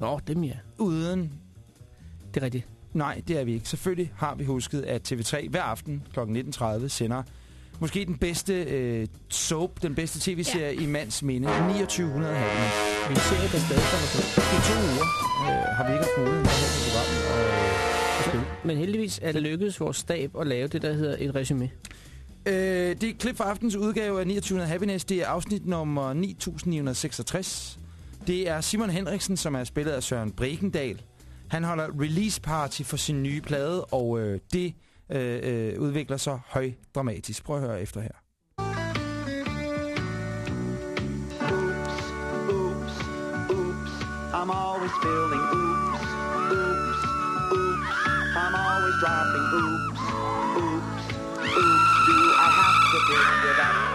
Nå, dem ja. uden... Det er rigtigt. Nej, det er vi ikke. Selvfølgelig har vi husket, at TV3 hver aften kl. 19.30 sender måske den bedste øh, soap, den bedste tv-serie ja. i mands minde. 2900 Happiness. Vi ser det stadig for os. I to uger øh, har vi ikke haft mulighed for at her på programmet. Og, øh, spille. Men heldigvis er det lykkedes vores stab at lave det, der hedder et resume. Øh, det er et klip fra aftens udgave af 2900 Happiness. Det er afsnit nummer 9966. Det er Simon Henriksen, som er spillet af Søren Brekendal. Han holder release party for sin nye plade, og øh, det øh, øh, udvikler sig højdramatisk. Prøv at høre efter her. Oops, oops, I'm always spilling oops, oops, oops, I'm always dropping oops, oops, oops, do I have to pick it up?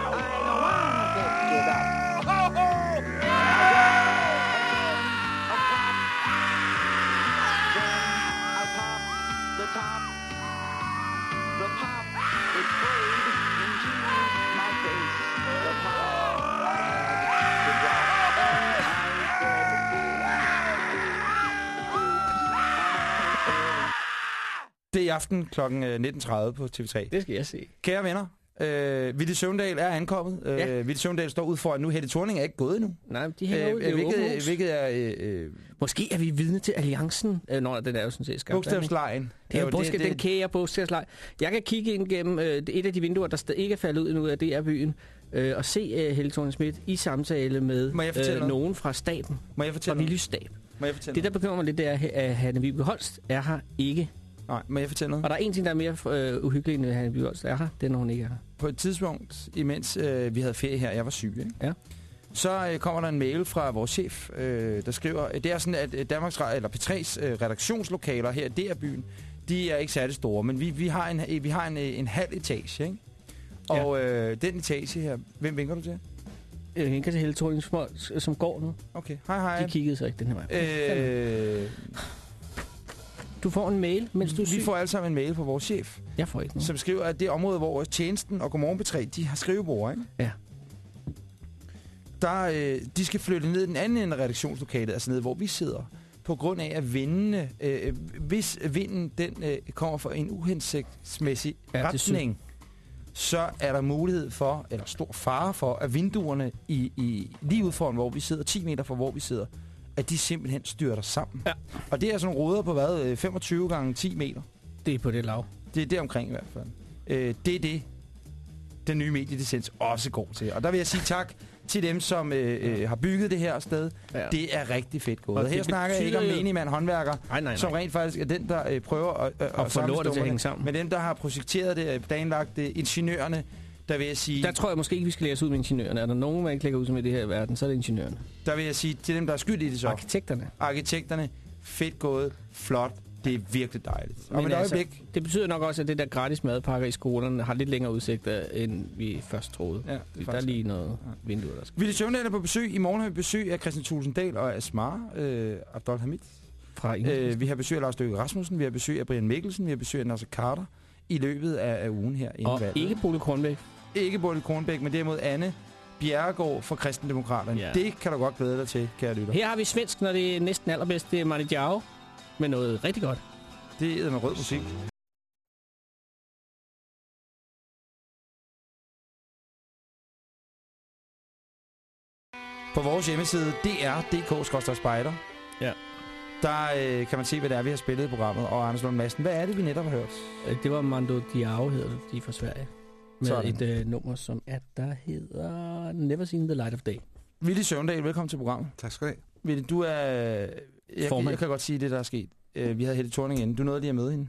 Det er i aften kl. 19.30 på TV3. Det skal jeg se. Kære venner, øh, Ville Søvndal er ankommet. Øh, Ja. Ville Søvndal står ud for, at nu Helle Thorning er ikke gået endnu. Nej, de hænger ud. Det er jo åbent hvilket, er øh, øh, Måske er vi vidne til alliancen. Øh, Nå, den er jo sådan set skabt. er bogstavslejen. Det er jo det, den kære bogstavsleg. Jeg kan kigge ind gennem øh, et af de vinduer, der stadig ikke er faldet ud endnu af DR-byen, øh, og se øh, Helle thorning Schmidt i samtale med Må jeg fortælle øh, noget? nogen fra staben, Må jeg fra fortælle noget? Willys stab. Må jeg fortælle Det, der bekymrer mig lidt, det er, at Hanne Vibeke Holst er her ikke. Nej, må jeg fortælle noget? Og der er en ting, der er mere øh, uhyggelig end Hanne Holst er her, det er, når hun ikke er her. På et tidspunkt, imens øh, vi havde ferie her, jeg var syg, ikke? Ja. så øh, kommer der en mail fra vores chef, øh, der skriver, det er sådan, at øh, Danmarks eller P3's øh, redaktionslokaler her i DR-byen, de er ikke særlig store, men vi, vi har, en, øh, vi har en, øh, en halv etage, ikke? Og øh, den etage her, hvem vinker du til? Jeg hinker til Helle thorning som går nu. Okay, hej hej. De kiggede så ikke den her vej. Øh, Du får en mail, mens du er syg. vi får alle sammen en mail fra vores chef, Jeg får ikke noget. som skriver, at det område, hvor tjenesten og Godmorgen P3, de har skrivebord, ikke? Ja. Der, øh, de skal flytte ned i den anden ende af redaktionslokalet, altså ned, hvor vi sidder. På grund af, at vindene, øh, hvis vinden den, øh, kommer fra en uhensigtsmæssig Ja, retning, så er der mulighed for, eller stor fare for, at vinduerne i, i, lige ud foran, hvor vi sidder, 10 meter fra, hvor vi sidder, at de simpelthen styrter sammen. Ja. Og det er sådan nogle råder på hvad? øh, 25 gange 10 meter. Det er på det lav. Det er det omkring i hvert fald. Øh, det er det, den nye medielicens også går til. Og der vil jeg sige tak til dem, som øh, øh, har bygget det her sted. Ja. Det er rigtig fedt gået. Og her snakker jeg ikke om menigmand håndværker, Nej, nej, som nej. rent faktisk er den, der øh, prøver at, øh, Og få samle lortet til at hænge sammen. Men dem, der har projekteret det, øh, planlagt det, ingeniørerne, der vil jeg sige, Der tror jeg måske ikke, vi skal os ud med ingeniørerne. Er der nogen, man ikke lægger ud i det her verden, så er det ingeniørerne. der vil jeg sige til dem, der er skyld i det så. Arkitekterne. Arkitekterne, fedt gået, flot, det er virkelig dejligt. Om Men et altså, øjeblik, Det betyder nok også, at det der gratis madpakker i skolerne har lidt længere udsigter, end vi først troede. Ja, det er der er lige noget vindue, der skal Ville Søvndal er på besøg. I morgen har vi besøg af Christian Tulsendal og Asmar øh, Abdul Hamid. fra Øh, vi har besøg af Lars Løkke Rasmussen, vi har besøg af Brian Mikkelsen, vi har besøg af Nasser Carter i løbet af, af ugen her inden Og valget. ikke Pole Kornbæk. ikke Bolle Kronbæk, men derimod Anne Bjerregaard fra Kristendemokraterne. Ja. Det kan du godt glæde dig til, kære lytter. Her har vi svensk, når det er næsten allerbedst. Det er Mani Diao med noget rigtig godt. Det er med rød musik. På vores hjemmeside, dr.dk-spejder, Ja. Der øh, kan man se, hvad det er, vi har spillet i programmet. Og Anders Lund Madsen, hvad er det, vi netop har hørt? Øh, Det var Mando Diao, hedder det. De er fra Sverige. Med Sådan. et øh, nummer, som er, der hedder Never Seen the Light of Day. Willy Søvndal, velkommen til programmet. Tak skal du have. Willy, du er... Jeg, Formand. jeg kan godt sige det, der er sket. øh, vi havde Helle Thorning inde. Du nåede lige at møde hende.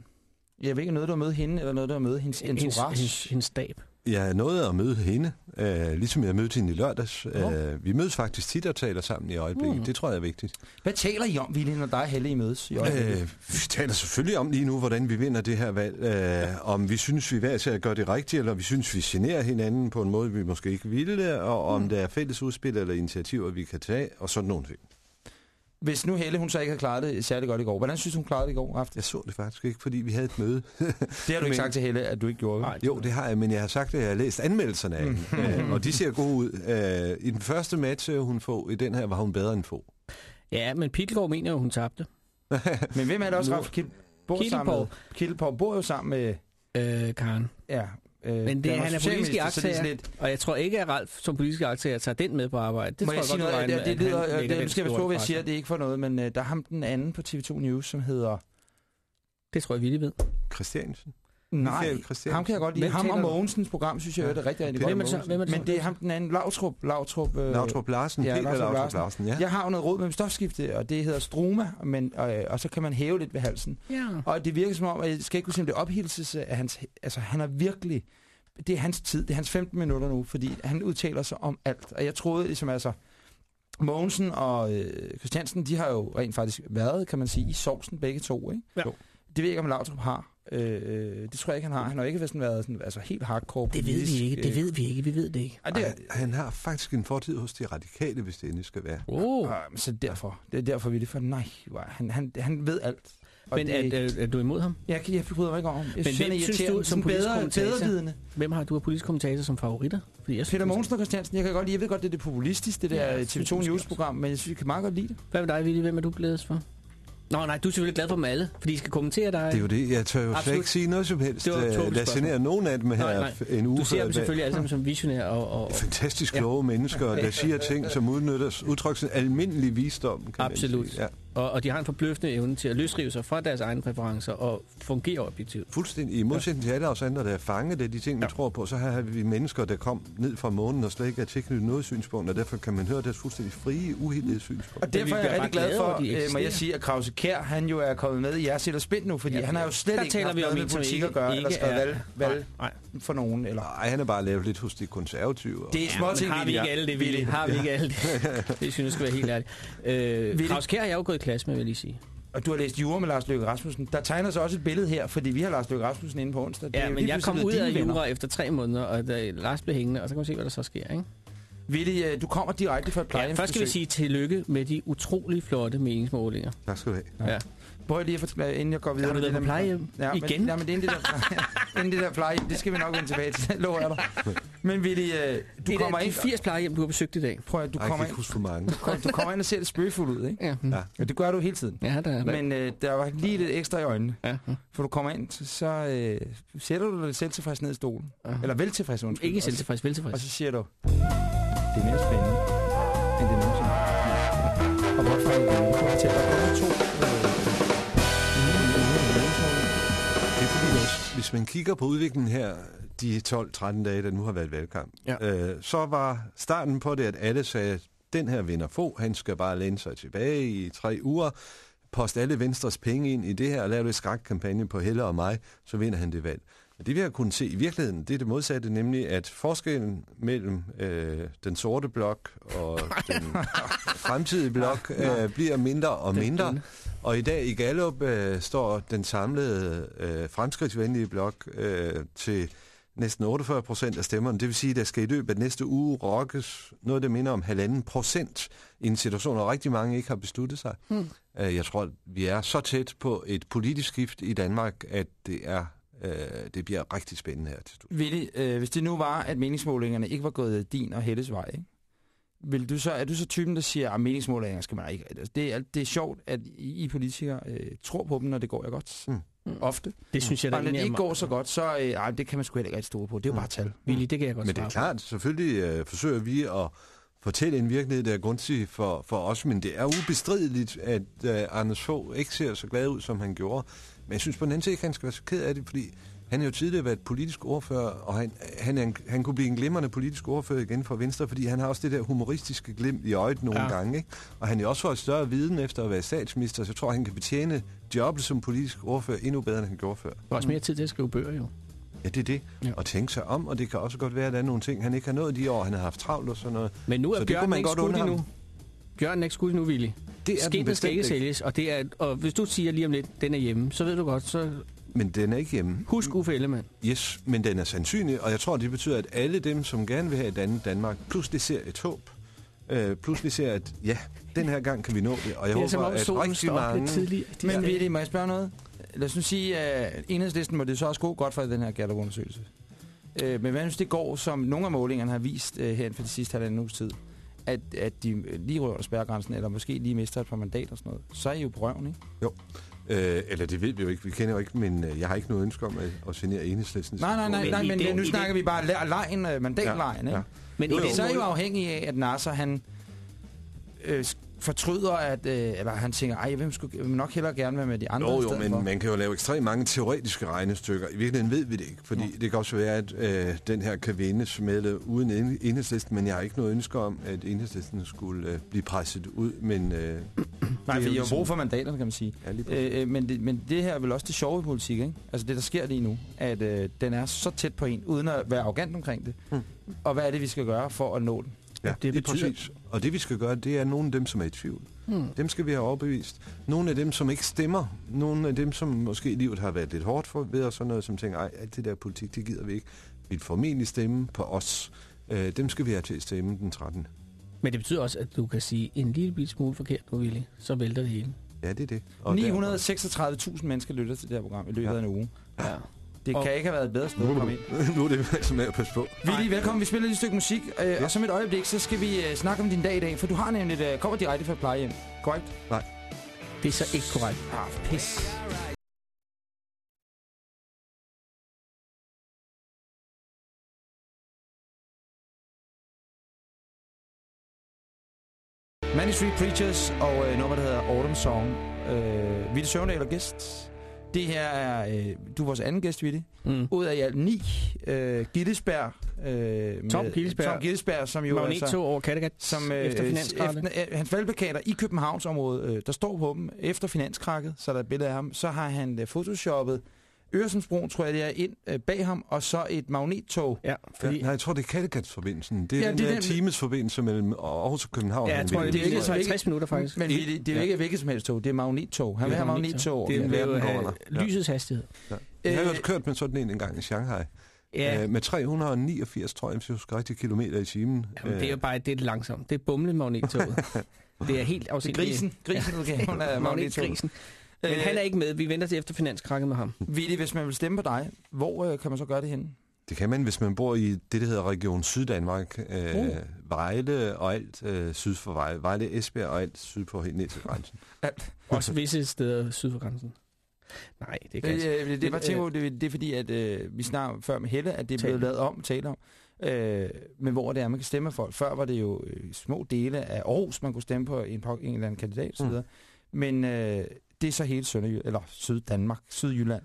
Jeg ved ikke, noget du har møde hende, eller noget du har møde hendes Hendes, entourage. hendes, hendes stab. Jeg nåede at møde hende, øh, ligesom jeg mødte hende i lørdags. Øh, vi mødes faktisk tit og taler sammen i øjeblikket. Mm. Det tror jeg er vigtigt. Hvad taler I om, Ville, når dig og Helle I mødes? i øjeblikket? Øh, vi taler selvfølgelig om lige nu, hvordan vi vinder det her valg. Øh, om vi synes, vi er værd til at gøre det rigtigt, eller vi synes, vi generer hinanden på en måde, vi måske ikke ville, og om der er fælles udspil eller initiativer, vi kan tage, og sådan nogle ting. Hvis nu Helle, hun så ikke havde klaret det særlig godt i går, hvordan synes du, hun klarede det i går aften? Jeg så det faktisk ikke, fordi vi havde et møde. Det har du ikke Men- sagt til Helle, at du ikke gjorde. Nej, Jo, det har jeg, men jeg har sagt, at jeg har læst anmeldelserne af Mm. hende, øh, og de ser gode ud. Øh, I den første match, øh, hun får, i den her, var hun bedre end få. Ja, men Pilgaard mener jo, hun tabte. Men hvem er det også, Ralf Kildborg. med? Kildborg bor jo sammen med... Øh, Karen. Ja, øh, Men det, Danmarks han er politisk er sådan lidt- og jeg tror ikke, at Ralf som politisk aktager tager den med på arbejde. Det Må tror jeg jeg sige godt, noget? Det, det, det, det, det skal jeg forstå, hvad jeg siger, sig. det er ikke for noget, men uh, der er ham den anden på TV2 News, som hedder... Det tror jeg, vi ved. Christiansen. Nej, Michael ham kan jeg godt lide. Hvem Ham og? Mogensens program, synes jeg, ja. er det rigtig, rigtig Hvem godt. er det så? Mogensen. Hvem er det så? Men det er ham den anden, Lautrup. Lautrup, øh, Lautrup Larsen, ja, Peter Lautrup Lautrup Larsen. Larsen, ja. Jeg har jo noget råd med stofskifte, og det hedder stroma, men, og, og så kan man hæve lidt ved halsen. Ja. Og det virker som om, at jeg skal ikke kunne sige, om det er ophilses af hans... Altså, han er virkelig... Det er hans tid. Det er hans 15 minutter nu, fordi han udtaler sig om alt. Og jeg troede ligesom altså... Mogensen og øh, Christiansen, de har jo rent faktisk været, kan man sige, i sovsen begge to, ikke? Ja. Jo. Det ved jeg ikke, om Lautrup har. Øh, det tror jeg ikke, han har. Han har ikke sådan været sådan, altså helt hardcore Det ved vi ikke, det øh, ved vi ikke, vi ved det ikke. Ej, det er, Ej, han har faktisk en fortid hos de radikale, hvis det endelig skal være. Oh. øh, så derfor. Det er derfor, vi er det for. Nej, han, han, han ved alt. Og Men det, er, er, er du imod ham? jeg, kan- jeg bryder mig ikke om. Jeg Men synes, hvem han er synes du som politisk bedre, kommentator? bedre vidende. Hvem har du af politisk kommentator som favoritter? Fordi jeg synes, Peter Mogensen og Christiansen, jeg kan godt lide, jeg ved godt, det er det populistiske, det der Ja, ja, det synes TV2 jeg News-program, men jeg synes, vi kan meget godt lide det. Hvad med dig, Willy? Hvem er du glædes for? Nå, nej, du er selvfølgelig glad for dem alle, fordi de skal kommentere dig. Det er jo det. Jeg tør jo slet Absolut. ikke sige noget som helst. Det var Øh, Lad genere nogen af dem her Nej, nej. en uge Du ser dem selvfølgelig alle sammen som visionære og... og Fantastisk Ja. kloge mennesker, der siger ting, som udnytter udtryk sådan almindelig visdom. Kan Absolut. Man sige. Ja. Og, og de har en forbløffende evne til at løsrive sig fra deres egne præferencer og fungere objektivt. Fuldstændig. I modsætning til alle os andre, der er fanget af de ting, vi Ja. tror på, så har vi mennesker, der kom ned fra månen og slet ikke er tilknyttet noget synspunkt, og derfor kan man høre deres fuldstændig frie, uhildede synspunkt. Og derfor er jeg rigtig glad glade for, øh, må jeg sige, at Krause Kær, han jo er kommet med i jeres og Spind nu, fordi Ja, ja, han har jo slet der ikke taler haft vi om noget med politik ikke- at gøre, eller skrevet er- valg, valg Nej, for nogen. Eller. Nej, han er bare lavet lidt hos de konservative. Det er små men ting, har vi ikke alle det, Willy? Har vi ikke alle det? Det synes jeg skal være helt ærligt. Øh? Claus Kjær er jeg jo gået klasse med, vil jeg lige sige. Og du har læst jura med Lars Løkke Rasmussen. Der tegner sig også et billede her, fordi vi har Lars Løkke Rasmussen inde på onsdag. Det Ja, men jeg kom pludselig ud af dine venner. jura efter tre måneder, og da Lars blev hængende, og så kan man se, hvad der så sker, ikke? Willy, øh, du kommer direkte fra et Ja, plejehjemsbesøg. først skal vi sige tillykke med de utrolig flotte meningsmålinger. Tak skal du have. Ja. Prøv lige at forklare, inden jeg går videre. Har du med været det på plejehjem? Ja, Igen? Men, ja, men det er inden det der, inden det der plejehjem, det skal vi nok vende tilbage til, lover jeg dig. Men Willy, øh, du det er kommer da de ind, 80 plejehjem, du har besøgt i dag. prøv at du Ej, jeg kommer kan ind, ikke huske for mange. du kommer ind og ser det spøgefuldt ud, ikke? Ja, Ja. Ja, det gør du hele tiden. ja der er der. Men øh, der var lige lidt ekstra i øjnene. Ja. For du kommer ind, så øh, sætter du dig selv tilfreds ned i stolen. Ja. Eller vel tilfreds, undskyld. Ikke Og så- selvtilfreds, veltilfreds. Og så siger du, det er mere spændende, end det nogensinde. Og hvorfor er det det? Du kommer til, der kommer to. Det er fordi, hvis man kigger på udviklingen her, de 12-13 dage, der nu har været valgkamp, Ja. øh, så var starten på det, at alle sagde, den her vinder få, han skal bare læne sig tilbage i tre uger, poste alle Venstres penge ind i det her, og lave lidt skrækkampagne på Helle og mig, så vinder han det valg. Men det vi har kunnet se i virkeligheden, det er det modsatte, nemlig at forskellen mellem øh, den sorte blok og den fremtidige blok øh, bliver mindre og mindre. Og i dag i Gallup øh, står den samlede øh, fremskridtsvenlige blok øh, til næsten 48 procent af stemmerne. Det vil sige, at der skal i løbet af næste uge rokkes noget, der minder om halvanden procent i en situation, hvor rigtig mange ikke har besluttet sig. Hmm. Øh, jeg tror, at vi er så tæt på et politisk skift i Danmark, at det er øh, det bliver rigtig spændende her til slut. Øh, hvis det nu var, at meningsmålingerne ikke var gået din og Helles vej, ikke? Vil du så, er du så typen, der siger, at meningsmålinger skal man ikke... Altså, det, er, det er sjovt, at I, I politikere øh, tror på dem, når det går jer godt. Mm. Ofte. Det synes jeg, der Og når det ikke går så godt, så øh, ej, det kan man sgu heller ikke rigtig stole på. Det er jo Mm. bare tal. Willy, det kan jeg godt Men det er klart, selvfølgelig øh, forsøger vi at fortælle en virkelighed, der er gunstig for, for os, men det er ubestrideligt, at øh, Anders Fogh ikke ser så glad ud, som han gjorde. Men jeg synes på den anden side ikke, han skal være så ked af det, fordi Han har jo tidligere været politisk ordfører, og han, han, en, han kunne blive en glimrende politisk ordfører igen for Venstre, fordi han har også det der humoristiske glimt i øjet nogle Ja. gange. Ikke? Og han er også fået større viden efter at være statsminister, så jeg tror, han kan betjene jobbet som politisk ordfører endnu bedre, end han gjorde før. Er også mere tid til at skrive bøger, jo. Ja, det er det. Ja. Og tænke sig om, og det kan også godt være, at der er nogle ting, han ikke har nået de år, han har haft travlt og sådan noget. Men nu er Så Bjørn man ikke godt skudt endnu. Bjørn er ikke skudt endnu, Willy. Det er den Skinnet skal ikke. sælges, og, det er, og hvis du siger lige om lidt, den er hjemme, så ved du godt, så Men den er ikke hjemme. husk Uffe Ellemann. Yes, men den er sandsynlig, og jeg tror, det betyder, at alle dem, som gerne vil have et andet Danmark, pludselig ser et håb. Øh, pludselig ser, at ja, den her gang kan vi nå det, og jeg det er som håber, om at rigtig mange... De Men Willy, må jeg spørge noget? Lad os nu sige, at enhedslisten må det så også gå godt for i den her Gallup-undersøgelse. Øh, men hvad hvis det går, som nogle af målingerne har vist øh, her for de sidste halvanden uges tid, at, at de lige rører spærregrænsen, eller måske lige mister et par mandater og sådan noget, så er I jo på røven, ikke? Øh, eller det ved vi jo ikke, vi kender jo ikke, men øh, jeg har ikke noget ønske om at, at genere enhedslisten. Nej, nej, nej, Men nej i men det- nu snakker det- vi bare le- lejen, øh, mandatlejen, Ja, ikke? ja. Men Så er I jo afhængig af, at Nasser, han øh, fortryder, at, øh, eller han tænker, ej, hvem skulle jeg vil nok hellere gerne være med de andre Jo, i jo, men for. man kan jo lave ekstremt mange teoretiske regnestykker. I virkeligheden ved vi det ikke, fordi det kan også være, at øh, den her kan vindes med uden en- enhedslisten, men jeg har ikke noget ønske om, at enhedslisten skulle øh, blive presset ud, men... Øh, Nej, er jo jeg har ligesom- brug for mandaterne, kan man sige. ja, lige. Øh, øh, men, det, men det her er vel også det sjove i politik, ikke? Altså det, der sker lige nu, at øh, den er så tæt på en, uden at være arrogant omkring det. Hmm. Og hvad er det, vi skal gøre for at nå den? Ja, det det, det betyder- præcis. Og det vi skal gøre, det er nogle af dem, som er i tvivl. Hmm. Dem skal vi have overbevist. Nogle af dem, som ikke stemmer. Nogle af dem, som måske i livet har været lidt hårdt for ved og sådan noget, som tænker, ej, alt det der politik, det gider vi ikke. Vil formentlig stemme på os. Øh, dem skal vi have til at stemme den 13. Men det betyder også, at du kan sige en lille bit smule forkert nu, Willy. Så vælter det hele. Ja, det er det. Og derfor- 936.000 mennesker lytter til det her program i løbet Ja. af en uge. Ja. Det Og- kan ikke have været et bedre sted at komme ind. nu er det som er at passe på. Willy, velkommen. Vi spiller lige et stykke musik, øh, Ja. og som et øjeblik, så skal vi øh, snakke om din dag i dag, for du har nemlig øh, kommer direkte fra plejehjem. Korrekt? Det er så ikke korrekt. Ah, pis. Manny Street Preachers og øh, nummer, der hedder Autumn Song. Øh, Ville Søvndal og gæst. Det her er, øh, du er vores anden gæst, Ville. Mm. Ud af i alt ni. Øh, Gittesberg. Øh, Tom Gittesberg. Tom Gittesberg, som jo Magneto altså... over Kattegat Som, øh, efter finanskrakket. Efter, øh, hans valgplakater i Københavnsområdet, øh, der står på dem efter finanskrakket, så er der et billede af ham. Så har han øh, photoshoppet Øresundsbroen, tror jeg det er, ind øh, bag ham, og så et magnettog. Ja, fordi... Ja, nej, jeg tror, det er Kattegat-forbindelsen. Det er Ja, ja, den det er der den- timesforbindelse mellem Aarhus og København. Ja, jeg tror, det er ikke- ikke så ikke- 50 minutter faktisk. Men det, det er jo ikke hvilket som helst tog, det er magnettog. Han vil have magnettog. Det er Ja, verden øh. Ja. lysets hastighed. Ja. Jeg har jo Øh, kørt med sådan en engang i Shanghai. Ja, Øh, med 389, tror jeg, hvis jeg husker rigtig kilometer i timen. Jamen, det er jo bare det er langsomt. Det er bumlemagnettået. det er helt er afsindigt. grisen. Grisen udgaven af magnettoget. Magnetgrisen. Men han er ikke med. Vi venter til efter finanskrakket med ham. Willy, hvis man vil stemme på dig, hvor øh, kan man så gøre det henne? Det kan man, hvis man bor i det, der hedder Region Syddanmark. Øh, Uh. Vejle og alt øh, syd for Vejle. Vejle, Esbjerg og alt syd på helt ned til grænsen. Også visse steder syd for grænsen. Nej, det kan Det, jeg øh, det, det, var på, det, det er fordi, at øh, vi snakker før med Helle, at det er blevet lavet om, tale om. Øh, men hvor det er, man kan stemme på folk. Før var det jo øh, små dele af Aarhus, man kunne stemme på en, en eller anden kandidat osv. Mm. Men øh, det er så hele Sønderjylland, eller Syddanmark, Sydjylland.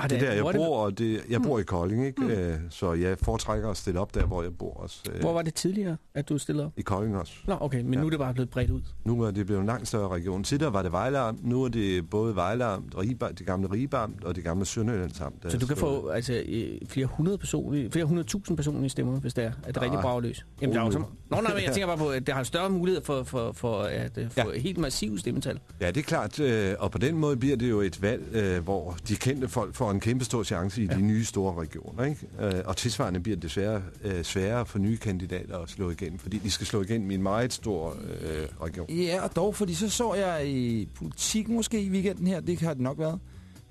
Ah, Det er der, jeg er det- bor, og det, jeg bor i Kolding, ikke? Mm. Øh, så jeg foretrækker at stille op der, hvor jeg bor også. øh, Hvor var det tidligere, at du stillede op? I Kolding også. Nå, okay, men Ja. nu er det bare blevet bredt ud. Nu er det blevet en langt større region. Tidligere var det Vejle Amt, nu er det både Vejle Amt, Ribe, det gamle Ribe Amt og det gamle Sønderjyllands Amt. der Så du kan er få altså, flere hundrede personlige, flere hundredtusind personlige stemmer, hvis det er, at det rigtig Ah, brager løs. Jamen, der er jo så... rolig. Nå, nej, men jeg tænker bare på, at det har større mulighed for, for, for at øh, få Ja. helt massive stemmetal. Ja, det er klart, øh, og på den måde bliver det jo et valg, øh, hvor de kendte folk får en kæmpe stor chance i ja. de nye store regioner. Ikke? Øh, og tilsvarende bliver det desværre øh, sværere for nye kandidater at slå igennem, fordi de skal slå igennem i en meget stor øh, region. Ja, og dog, fordi så så jeg i politik måske i weekenden her, det har det nok været,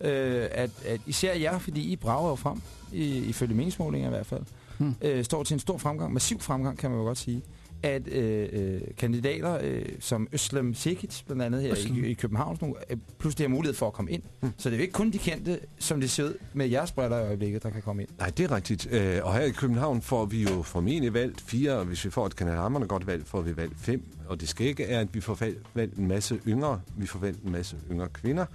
øh, at, at især jer, fordi I brager jo frem, i, ifølge meningsmålinger i hvert fald, Hmm. øh, står til en stor fremgang, massiv fremgang kan man jo godt sige, at øh, øh, kandidater øh, som Øslem Sekic, blandt andet her i, i København, nu, øh, pludselig har mulighed for at komme ind. Hmm. Så det er jo ikke kun de kendte, som det ser ud med jeres briller i øjeblikket, der kan komme ind. Nej, det er rigtigt. Øh, og her i København får vi jo formentlig valgt fire, og hvis vi får et kanalhammerne godt valg, får vi valgt fem. Og det skægge er, at vi får valgt en masse yngre, vi får valgt en masse yngre kvinder.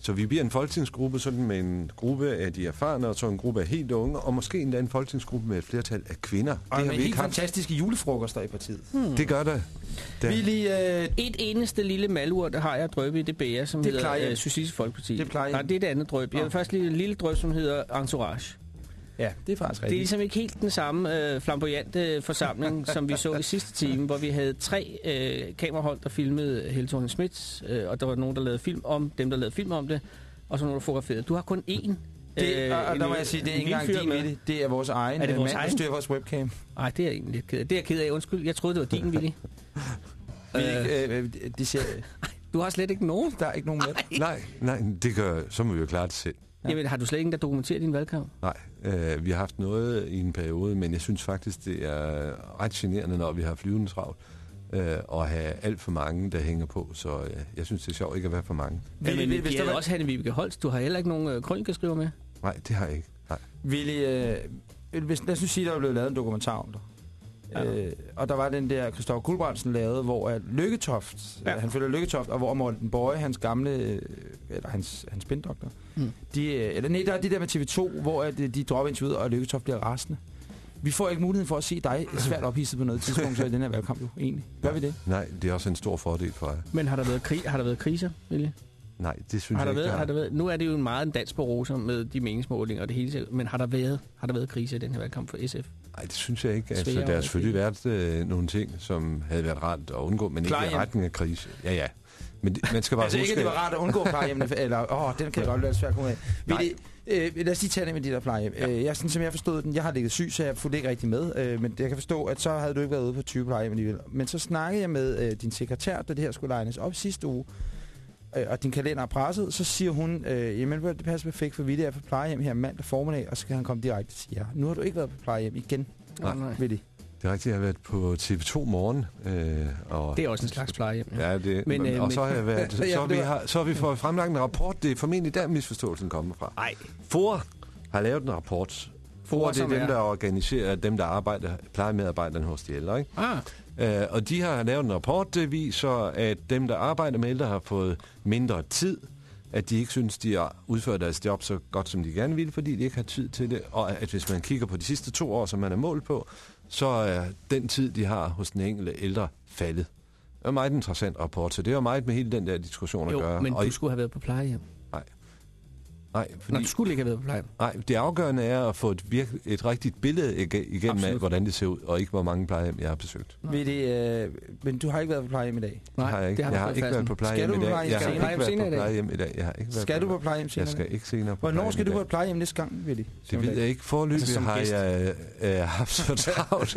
Så vi bliver en folketingsgruppe sådan med en gruppe af de erfarne, og så en gruppe af helt unge, og måske endda en folketingsgruppe med et flertal af kvinder. Og det har vi helt haft. fantastiske julefrokoster i partiet. Hmm. Det gør det. Vi lige... Øh, Et eneste lille malur, der har jeg drøbe i det BR, som Det er hedder øh, Socialistisk Folkeparti. Det er plejehjem. Nej, det er det andet drøb. Jeg vil først lige et lille drøb, som hedder Entourage. Ja, det er faktisk Det er rigtigt. ligesom ikke helt den samme øh, flamboyante forsamling, som vi så i sidste time, hvor vi havde tre øh, kamerahold, der filmede Helle thorning Schmidt, øh, og der var nogen, der lavede film om dem, der lavede film om det, og så nogen, der fotograferede. Du har kun én. Det, og, og en- der må jeg sige, det er en ikke engang din med. Willy. Det er vores egen Er det øh, vores mand, der egen? styrer vores webcam. Ej, det er jeg egentlig lidt ked af. Det er jeg ked af. Undskyld, jeg troede, det var din, Willy. Willy, Øh, øh, øh, de siger, du har slet ikke nogen. der er ikke nogen med. Nej, nej, det gør, så må vi jo klare det selv. Ja. Jamen, har du slet ikke der dokumenterer din valgkamp? Nej, øh, vi har haft noget i en periode, men jeg synes faktisk, det er ret generende, når vi har flyvende travlt, øh, og have alt for mange, der hænger på. Så øh, jeg synes, det er sjovt ikke at være for mange. Ja, men hvis vi der var- også Hanne Vibeke Holst. Du har heller ikke nogen øh, krønikeskriver med. Nej, det har jeg ikke. Nej. Willy, øh, hvis, lad os nu sige, der er blevet lavet en dokumentar om dig. Ja. Øh, og der var den der Christoffer Guldbrandsen lavede, hvor at Lykketoft, Ja. ja. han følger Lykketoft, og hvor Morten Bøje, hans gamle, øh, eller hans, hans spindoktor, Mm. de, øh, eller nej, der er det der med TV2, hvor at, øh, de dropper interviewet, og Lykketoft bliver rasende. Vi får ikke muligheden for at se dig svært ophidset på noget tidspunkt, så i den her valgkamp jo, egentlig. Gør vi det? Nej, det er også en stor fordel for jer. Men har der været, krig, har der været kriser, Willy? Nej, det synes Har der jeg ikke, været, der har der været, nu er det jo en meget en dans på roser med de meningsmålinger og det hele, men har der været, har der været krise i den her valgkamp for SF? Nej, det synes jeg ikke. Altså, der har selvfølgelig været øh, nogle ting, som havde været rart at undgå, men ikke i retning af krise. Ja, ja. Men det, man skal bare Altså huske... ikke, at det var rart at undgå plejehjemmene, eller åh, den kan jeg godt være svært at komme af. Nej. Øh, lad os lige tage det med de der plejehjem. Ja. Øh, jeg, sådan som jeg forstod den, jeg har ligget syg, så jeg fulgte ikke rigtig med, øh, men jeg kan forstå, at så havde du ikke været ude på 20 plejehjem alligevel. Men så snakkede jeg med øh, din sekretær, da det her skulle legnes op sidste uge, øh, og din kalender er presset, så siger hun, øh, jamen det passer perfekt, for vi er på plejehjem her mandag formiddag, og så kan han komme direkte og sige, ja, nu har du ikke været på plejehjem igen, Nej. nej. Willy. Det er rigtigt, jeg har været på TV2 Morgen. Øh, og Det er også en slags plejehjem. Ja. Ja, det, Men, men, øh, og så har, jeg været, så, Ja, så, har vi, har, så har vi fået fremlagt en rapport. Det er formentlig der, misforståelsen kommer fra. Nej, FOA har lavet en rapport. FOA, det er dem, er- der organiserer dem, der arbejder, plejemedarbejderne hos de ældre. Ikke? Ah, Øh, og de har lavet en rapport, der viser, at dem, der arbejder med ældre, har fået mindre tid. At de ikke synes, de har udført deres job så godt, som de gerne ville, fordi de ikke har tid til det. Og at hvis man kigger på de sidste to år, som man er målt på, så er den tid, de har hos den enkelte ældre, faldet. Det er en meget interessant rapport, så det har meget med hele den der diskussion at jo, gøre. men og du skulle have været på plejehjem. Nej, fordi, du skulle ikke have været på plejehjem. nej, det afgørende er at få et, virke, et rigtigt billede ig- igennem af, Absolut. hvordan det ser ud, og ikke hvor mange plejehjem jeg har besøgt. Willy, øh, men du har ikke været på plejehjem i dag. det har jeg ikke. det har jeg har ikke været på plejehjem i dag. Jeg har ikke været på plejehjem i dag. Jeg har ikke været Skal du på plejehjem senere? Jeg skal ikke senere på Hvornår skal du på plejehjem næste gang, Willy? Det ved jeg ikke. Forløbig Altså, har gæst. jeg øh, haft så travlt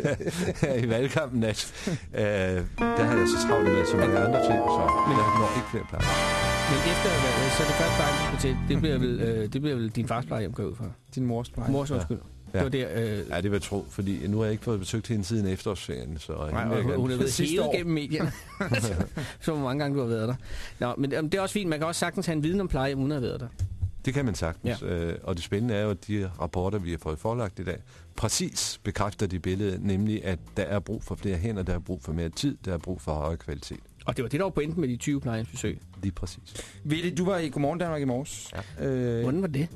her i valgkampen, at øh, der har jeg så travlt med så mange andre ting, så jeg når ikke flere plejehjem. Men efter valget, så er det første plejehjem, du skal til, det bliver vel, øh, det bliver vel din fars plejehjem, går ud fra. Din mors plejehjem. Mors undskyld. Ja. Det var der, øh, Ja, det vil jeg tro, fordi nu har jeg ikke fået besøgt hende siden efterårsferien, så Nej, og hun, hun er hele år. gennem medierne. så hvor mange gange du har været der. Nå, men det er også fint. Man kan også sagtens have en viden om plejehjem, uden at have været der. Det kan man sagtens. Ja. Øh, og det spændende er jo, at de rapporter, vi har fået forelagt i dag, præcis bekræfter de billede, nemlig at der er brug for flere hænder, der er brug for mere tid, der er brug for højere kvalitet. Og det var det, der var pointen med de 20 plejehjemsbesøg. Lige præcis. Willy, du var i Godmorgen Danmark i morges. Ja. Øh, Hvordan var det?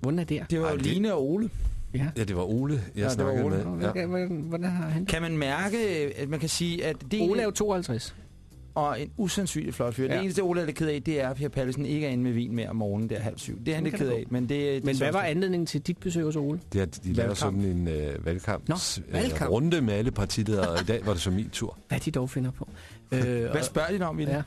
Hvordan er det? det var Ej, jo det- Line og Ole. Ja. Ja, det var Ole, jeg Ja, ja, det var snakkede Ole. med. Ja. Hvordan, har han? Kan man mærke, at man kan sige, at det Ole er er jo 52. og en usandsynlig flot fyr. Ja. Det eneste, Ole er lidt ked af, det er, at Per Pallesen ikke er inde med vin mere om morgenen, der er halv syv. Det er han lidt ked af, men det, det Men hvad var anledningen til dit besøg hos Ole? Det er, de laver Valgkamp. sådan en øh, valgkamp, Nå, øh, valgkamp. runde med alle partiledere, og i dag var det så min tur. Hvad de dog finder på. Øh, Hvad spørger de dig om, Willy? Ja.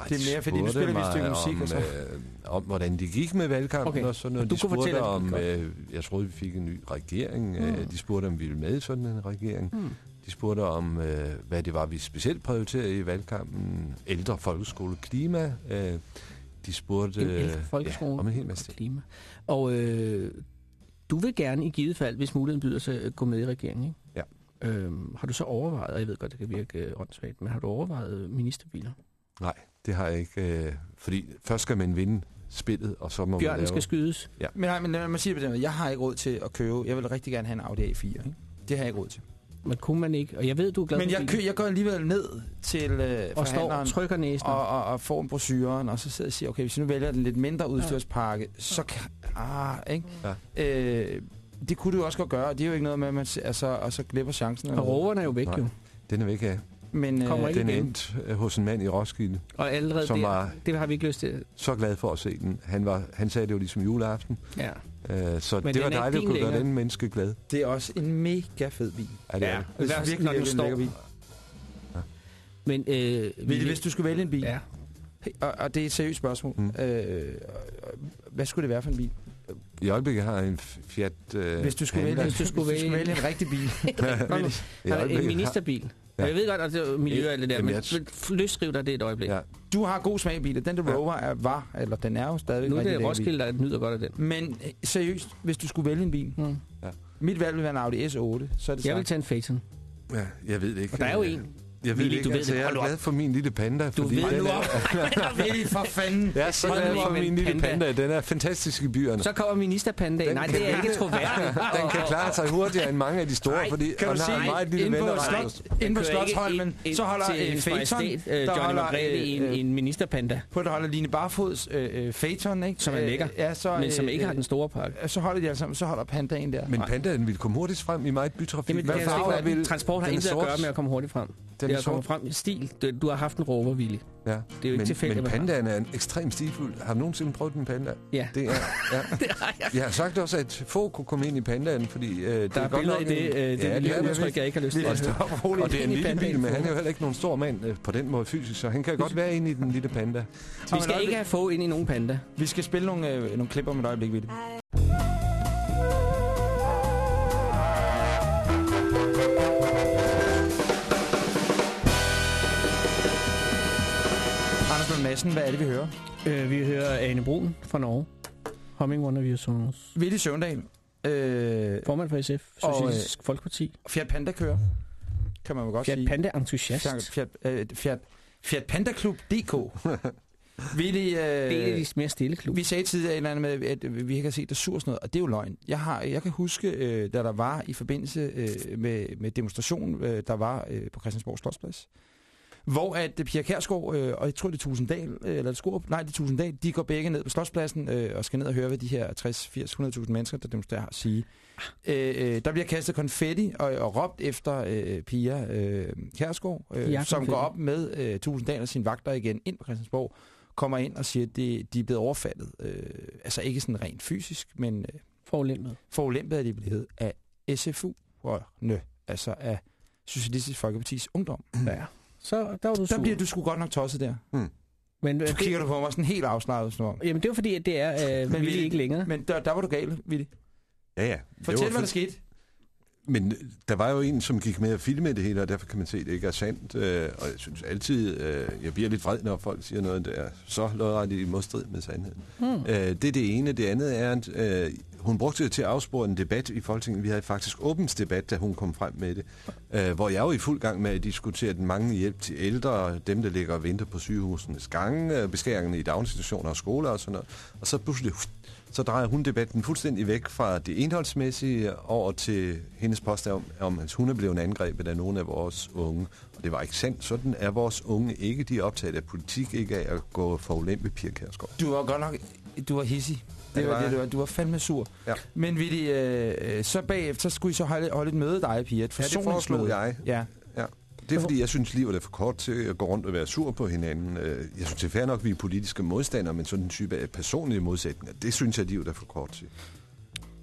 Ej, Det er mere, fordi nu spiller vi et stykke musik, om, og så- Øh, om, hvordan det gik med valgkampen, Okay. og så når Og du de kunne spurgte fortælle, om, øh, jeg troede, vi fik en ny regering. Mm. Øh, de spurgte, om vi ville med i sådan en regering. Hmm. De spurgte om, øh, hvad det var, vi specielt prioriterede i valgkampen. Ældre, folkeskole, klima. Øh, de spurgte En ældre folkeskole ja, om en hel masse og klima. Og øh, du vil gerne i givet fald, hvis muligheden byder sig, øh, gå med i regeringen, ikke? Ja. Øhm, har du så overvejet, og jeg ved godt, det kan virke øh, åndssvagt, men har du overvejet ministerbiler? Nej, det har jeg ikke. Øh, fordi først skal man vinde spillet, og så må man Bjørnen lave... skal skydes. Men, nej, men lad mig sige det på den måde. Jeg har ikke råd til at købe. Jeg vil rigtig gerne have en Audi A4. Ikke? Det har jeg ikke råd til. Men kunne man ikke? Og jeg ved, du er glad Men jeg, kø, jeg går alligevel ned til øh, og står forhandleren og trykker næsen. og, og, og får en brochuren, og så sidder jeg og siger, okay, hvis jeg nu vælger den lidt mindre udstyrspakke, så kan... Ah, ikke? Ja. Øh, det kunne du jo også godt gøre, og det er jo ikke noget med, at man, s- altså, og så glipper chancen. Og roverne er jo væk, Nej. jo. Den er væk af. Men, Kommer øh, ikke Den igen. endt øh, hos en mand i Roskilde, Og allerede som der, var det har vi ikke lyst til. så glad for at se den. Han, var, han sagde, det var ligesom juleaften. Ja. Øh, så Men det var dejligt at kunne gøre længere. den menneske glad. det er også en mega fed bil. Ja, det er Ja. det. Det er virkelig, når virkelig en står. lækker bil. Men, øh, Ville, hvis du skulle vælge en bil, Ja. Og, og det er et seriøst spørgsmål, Mm. øh, hvad skulle det være for en bil? I øjeblikket har jeg en Fiat øh, Hvis du skulle, vælge, Hvis du skulle hvis du skulle vælge- vælge en rigtig bil. En ministerbil. Ja. Ja. Jeg ved godt, at det er miljø alt det der, Jamen, men løsskriv dig det et øjeblik. Ja. Du har god smag i biler. Den der Ja. Rover er, var, eller den er jo stadigvæk Nu er det Roskilde, der nyder godt af den. Men øh, seriøst, hvis du skulle vælge en bil, Mm. mit valg vil være en Audi S8, så er det Jeg vil sagt. tage en Phaeton. Ja, jeg ved det ikke. Og der er jo Øh, en. Jeg ved ikke, du ved altså, det. jeg er glad for min lille panda. Du fordi ved den nu er, Willy, for fanden. Jeg er så glad for op min lille panda. Den er fantastisk i byerne. Så kommer ministerpandaen. Nej, det er ikke troværdigt. Den kan klare sig hurtigere end mange af de store, fordi Kan han du sige, meget lille inde på, ven. slot, inde på Slotsholmen, så holder øh, Phaeton, øh, der Johnny holder, en, øh, en ministerpanda, på der holder Line Barfods øh, øh, Phaeton, ikke? som er Øh, lækker, men som øh, ikke har den store pakke. øh, Så holder de sammen, så holder pandaen der. Men pandaen vil komme hurtigt frem i meget bytrafik. Jamen, Hvad er farve er vil- transport har er intet at gøre med at komme hurtigt frem. Den det er er at komme sort. frem i stil. Du, du har haft en rover, Willy. Ja. Det er jo ikke men, tilfældigt, Men har. pandaen er en ekstrem stilfuld. Har du nogensinde prøvet en panda? Ja. Det er, ja. Jeg har sagt også, at få kunne komme ind i pandaen, fordi øh, det Der er godt billeder nok i det, øh, det ja, det er det, udtryk, jeg ikke har lyst til. Og det, og det er en lille bil, men han er jo heller ikke nogen stor mand øh, på den måde fysisk, så han kan godt være inde i den lille panda. Vi skal ikke have få ind i nogen panda. Vi skal spille nogle, øh, nogle klipper om et øjeblik, Willy. Madsen, hvad er det, vi hører? Øh, vi hører Ane Brun fra Norge. Humming One of Your Songs. Willy Søvndal, øh, Formand for SF, Og, Socialistisk Folkeparti. Fiat Panda kører, kan man jo godt Fiat sige. Panda Entusiast. Fiat, øh, Fiat, Fiat Panda Klub DK. Willy, øh, Det er de mere stille klub. Vi sagde tidligere med, at vi ikke har set der sur sådan noget, og det er jo løgn. Jeg, har, jeg kan huske, øh, da der var i forbindelse øh, med, med demonstrationen, øh, der var øh, på Christiansborg Slottsplads, hvor at Pia Kærsgaard, øh, og jeg tror det er Tusinddal, øh, eller Skorup, nej det er Tusinddal, de går begge ned på Slotspladsen øh, og skal ned og høre, hvad de her 60, 80, 100.000 mennesker, der demonstrerer, har at sige. Øh, øh, der bliver kastet konfetti og, og råbt efter øh, Pia øh, Kærsgaard, øh, Ja, som går op med øh, Tusinddal og sine vagter igen ind på Christiansborg, kommer ind og siger, at de, de er blevet overfaldet. Øh, altså ikke sådan rent fysisk, men øh, Forulæmpet. forulæmpet er de blevet af SFU-erne, altså af Socialistisk Folkepartis Ungdom. Ja. Så der var du Der sur. bliver du sgu godt nok tosset der. Men, øh, Så kigger du på mig sådan helt afslaget. Sådan om. Jamen, det var fordi, at det er øh, Men Willy ikke længere. Men der, der var du gal, Willy. Ja, ja. Fortæl, Det var hvad der skete. Men øh, der var jo en, som gik med at filme det hele, og derfor kan man se, at det ikke er sandt. Øh, og jeg synes altid, øh, jeg bliver lidt vred, når folk siger noget, der er så lodret i modstrid med sandheden. Hmm. Øh, det er det ene. Det andet er, at øh, hun brugte det til at afspore en debat i Folketinget. Vi havde faktisk åbent debat, da hun kom frem med det. Øh, hvor jeg jo i fuld gang med at diskutere den manglende hjælp til ældre, dem, der ligger og venter på sygehusenes gange, øh, beskæringerne i daginstitutioner og skoler og sådan noget. Og så pludselig så drejer hun debatten fuldstændig væk fra det indholdsmæssige over til hendes påstand om, om at hun er blevet angrebet af nogle af vores unge. Og det var ikke sandt. Sådan er vores unge ikke. De er optaget af politik, ikke af at gå for ulempe Pia Kærsgaard. Du var godt nok... Du var hissig. Det det var, det, du var, du var fandme sur. Ja. Men Willy, øh, så bagefter, skulle I så holde, holde et møde dig, Pia. Et Ja, det foreslog jeg. Ja. Det er fordi, jeg synes, livet er for kort til at gå rundt og være sur på hinanden. Øh, Jeg synes, det er fair nok, at vi er politiske modstandere, men sådan en type af personlige modsætninger, det synes jeg, livet er for kort til.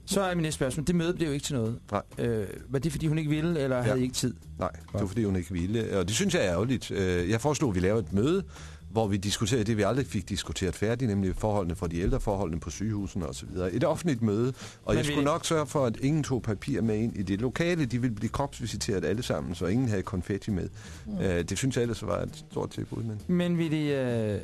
Så er min næste spørgsmål. Det møde blev jo ikke til noget. Nej. Øh, var det, fordi hun ikke ville, eller ja. havde I ikke tid? Nej, det var fordi, hun ikke ville. Og det synes jeg er ærgerligt. Øh, Jeg foreslog, at vi laver et møde, hvor vi diskuterer det, vi aldrig fik diskuteret færdigt, nemlig forholdene for de ældre, forholdene på sygehusene osv. Et offentligt møde, og Men jeg vi- skulle nok sørge for, at ingen tog papir med ind i det lokale. De ville blive kropsvisiteret alle sammen, så ingen havde konfetti med. Mm. Øh, Det synes jeg ellers var et stort tilbud. Men... Men Willy, øh,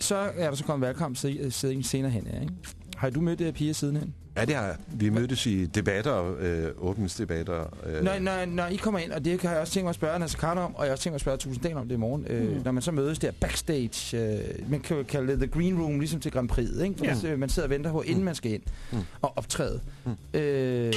så er der så kommet valgkamp siden senere hen, ikke? Har du mødt uh, Pia sidenhen? Ja, det har jeg. Vi mødtes i debatter, øh, åbensdebatter. Øh, Når, når, når I kommer ind, og det kan jeg også tænke mig at spørge Nasser Carter om, og jeg har også tænkt mig at spørge Tusinddal om det i morgen, øh, Mm. når man så mødes der backstage, øh, man kan jo kalde det the green room, ligesom til Grand Prix, ikke? Ja. Ja. Man sidder og venter på, inden man skal ind Mm. og optræde. Mm. Øh, øh,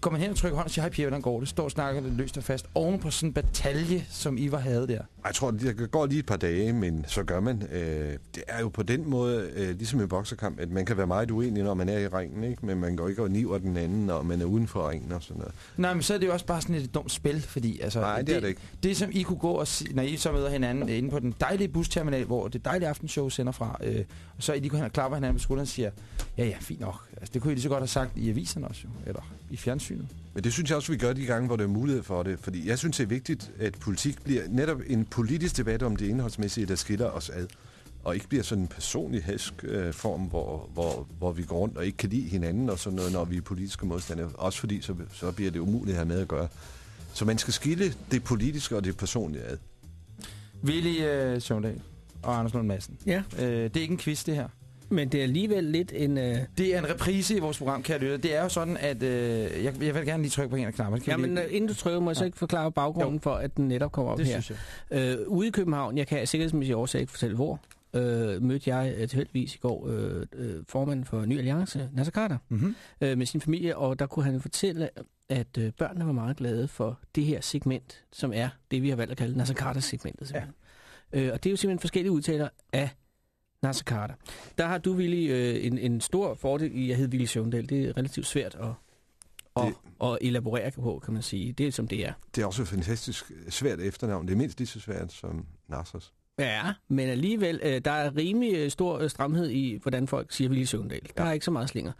går man hen og trykker hånd og siger, hej Pia, hvordan går det? Står og snakker det løst og fast oven på sådan en batalje, som I var havde der. Jeg tror, det går lige et par dage, men så gør man. Øh, det er jo på den måde, øh, ligesom i bokserkamp, at man kan være meget uenig, når man er i ringen, ikke? men man går ikke og niver den anden, når man er uden for ringen og sådan noget. Nej, men så er det jo også bare sådan et dumt spil, fordi altså, Nej, det er det ikke. det som I kunne gå og sige, når I så møder hinanden inde på den dejlige busterminal, hvor det dejlige aftenshow sender fra, øh, og så I lige går hen og klapper hinanden på skulderen og siger, ja ja, fint nok. Altså, det kunne I lige så godt have sagt i aviserne også jo, eller i fjernsynet. Men det synes jeg også, vi gør de gange, hvor der er mulighed for det. Fordi jeg synes, det er vigtigt, at politik bliver netop en politisk debat om det indholdsmæssige, der skiller os ad. Og ikke bliver sådan en personlig hæsk øh, form, hvor, hvor, hvor vi går rundt og ikke kan lide hinanden og sådan noget, når vi er politiske modstandere. Også fordi, så, så bliver det umuligt at have med at gøre. Så man skal skille det politiske og det personlige ad. Willy øh, Søvndal og Anders Lund Madsen. Ja. Øh, det er ikke en quiz, det her. Men det er alligevel lidt en... Øh... Det er en reprise i vores program, kære lytter. Det er jo sådan, at øh, jeg, jeg vil gerne lige trykke på en af knapperne. Kan vi Jamen, lige- øh, inden du trykker, må jeg så ikke forklare baggrunden for, at den netop kommer op det her. synes jeg. Øh, ude i København, jeg kan af sikkerhedsmæssige årsager ikke fortælle hvor, øh, mødte jeg øh, tilfældigvis i går øh, øh, formanden for Ny Alliance, Nasser Carter, Mm-hmm. øh, med sin familie, og der kunne han fortælle, at øh, børnene var meget glade for det her segment, som er det, vi har valgt at kalde Nasser Carter-segmentet. simpelthen. Øh, og det er jo simpelthen forskellige udtaler af Nasser Carter. Der har du, Willy, øh, en, en stor fordel i, jeg hedder Willy Søvndal. Det er relativt svært at, at, at elaborere på, kan man sige. Det er som det er. Det er også et fantastisk svært efternavn. Det er mindst lige så svært som Nassers. Ja, men alligevel, øh, der er rimelig øh, stor øh, stramhed i, hvordan folk siger Willy Søvndal. Der er ikke så meget slinger.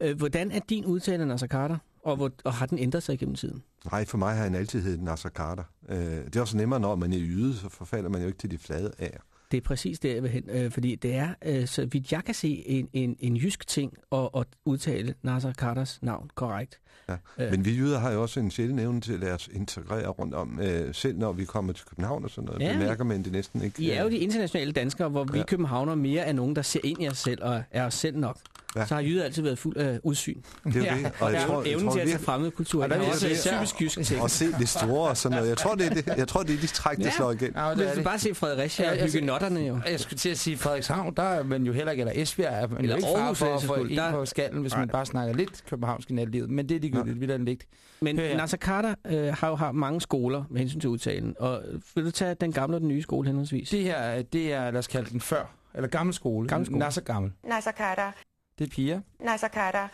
Øh, hvordan er din udtale af Nasser Carter, og, hvor, og har den ændret sig gennem tiden? Nej, for mig har han altid heddet Nasser Carter. Øh, det er også nemmere, når man er yde, så forfalder man jo ikke til de flade af. Det er præcis det, jeg vil hen. Øh, fordi det er, øh, så vidt jeg kan se, en, en, en jysk ting at, at udtale Nasser Carters navn korrekt. Ja. Øh. Men vi jyder har jo også en sjælden evne til at lade os integrere rundt om. Øh, selv når vi kommer til København og sådan noget, Ja, men- bemærker man det næsten ikke. I er jo de internationale danskere, hvor vi Ja. københavner mere er nogen, der ser ind i os selv og er os selv nok. Ja. Så har jyder altid været fuld af udsyn. Det er jo det. Og jeg Ja, tror, evnen til at tage virkelig- fremmed kultur. Og der Det er også typisk jysk ting. og se det store og sådan noget. Jeg tror, det er, det, jeg tror, det er de træk, der Ja. slår igen. Ja, det er du det. bare se Fredericia og altså- hygge notterne jo. Jeg skulle til at sige, Frederikshavn, der er man jo heller ikke, eller Esbjerg er man Eller jo ikke far Aarhus, for for at få skyld. en Der- på skallen, hvis man bare snakker lidt københavnsk i natlivet. Men det er ligegyldigt, vi lader den ligge. Men Hør. Nasser Carter øh, har jo har mange skoler med hensyn til udtalen. Og vil du tage den gamle og den nye skole henholdsvis? Det her, det er, lad os kalde den før, eller gammel skole. Gammel skole. Nasser gammel. Nasser Carter, Det er piger. Nasser Carter,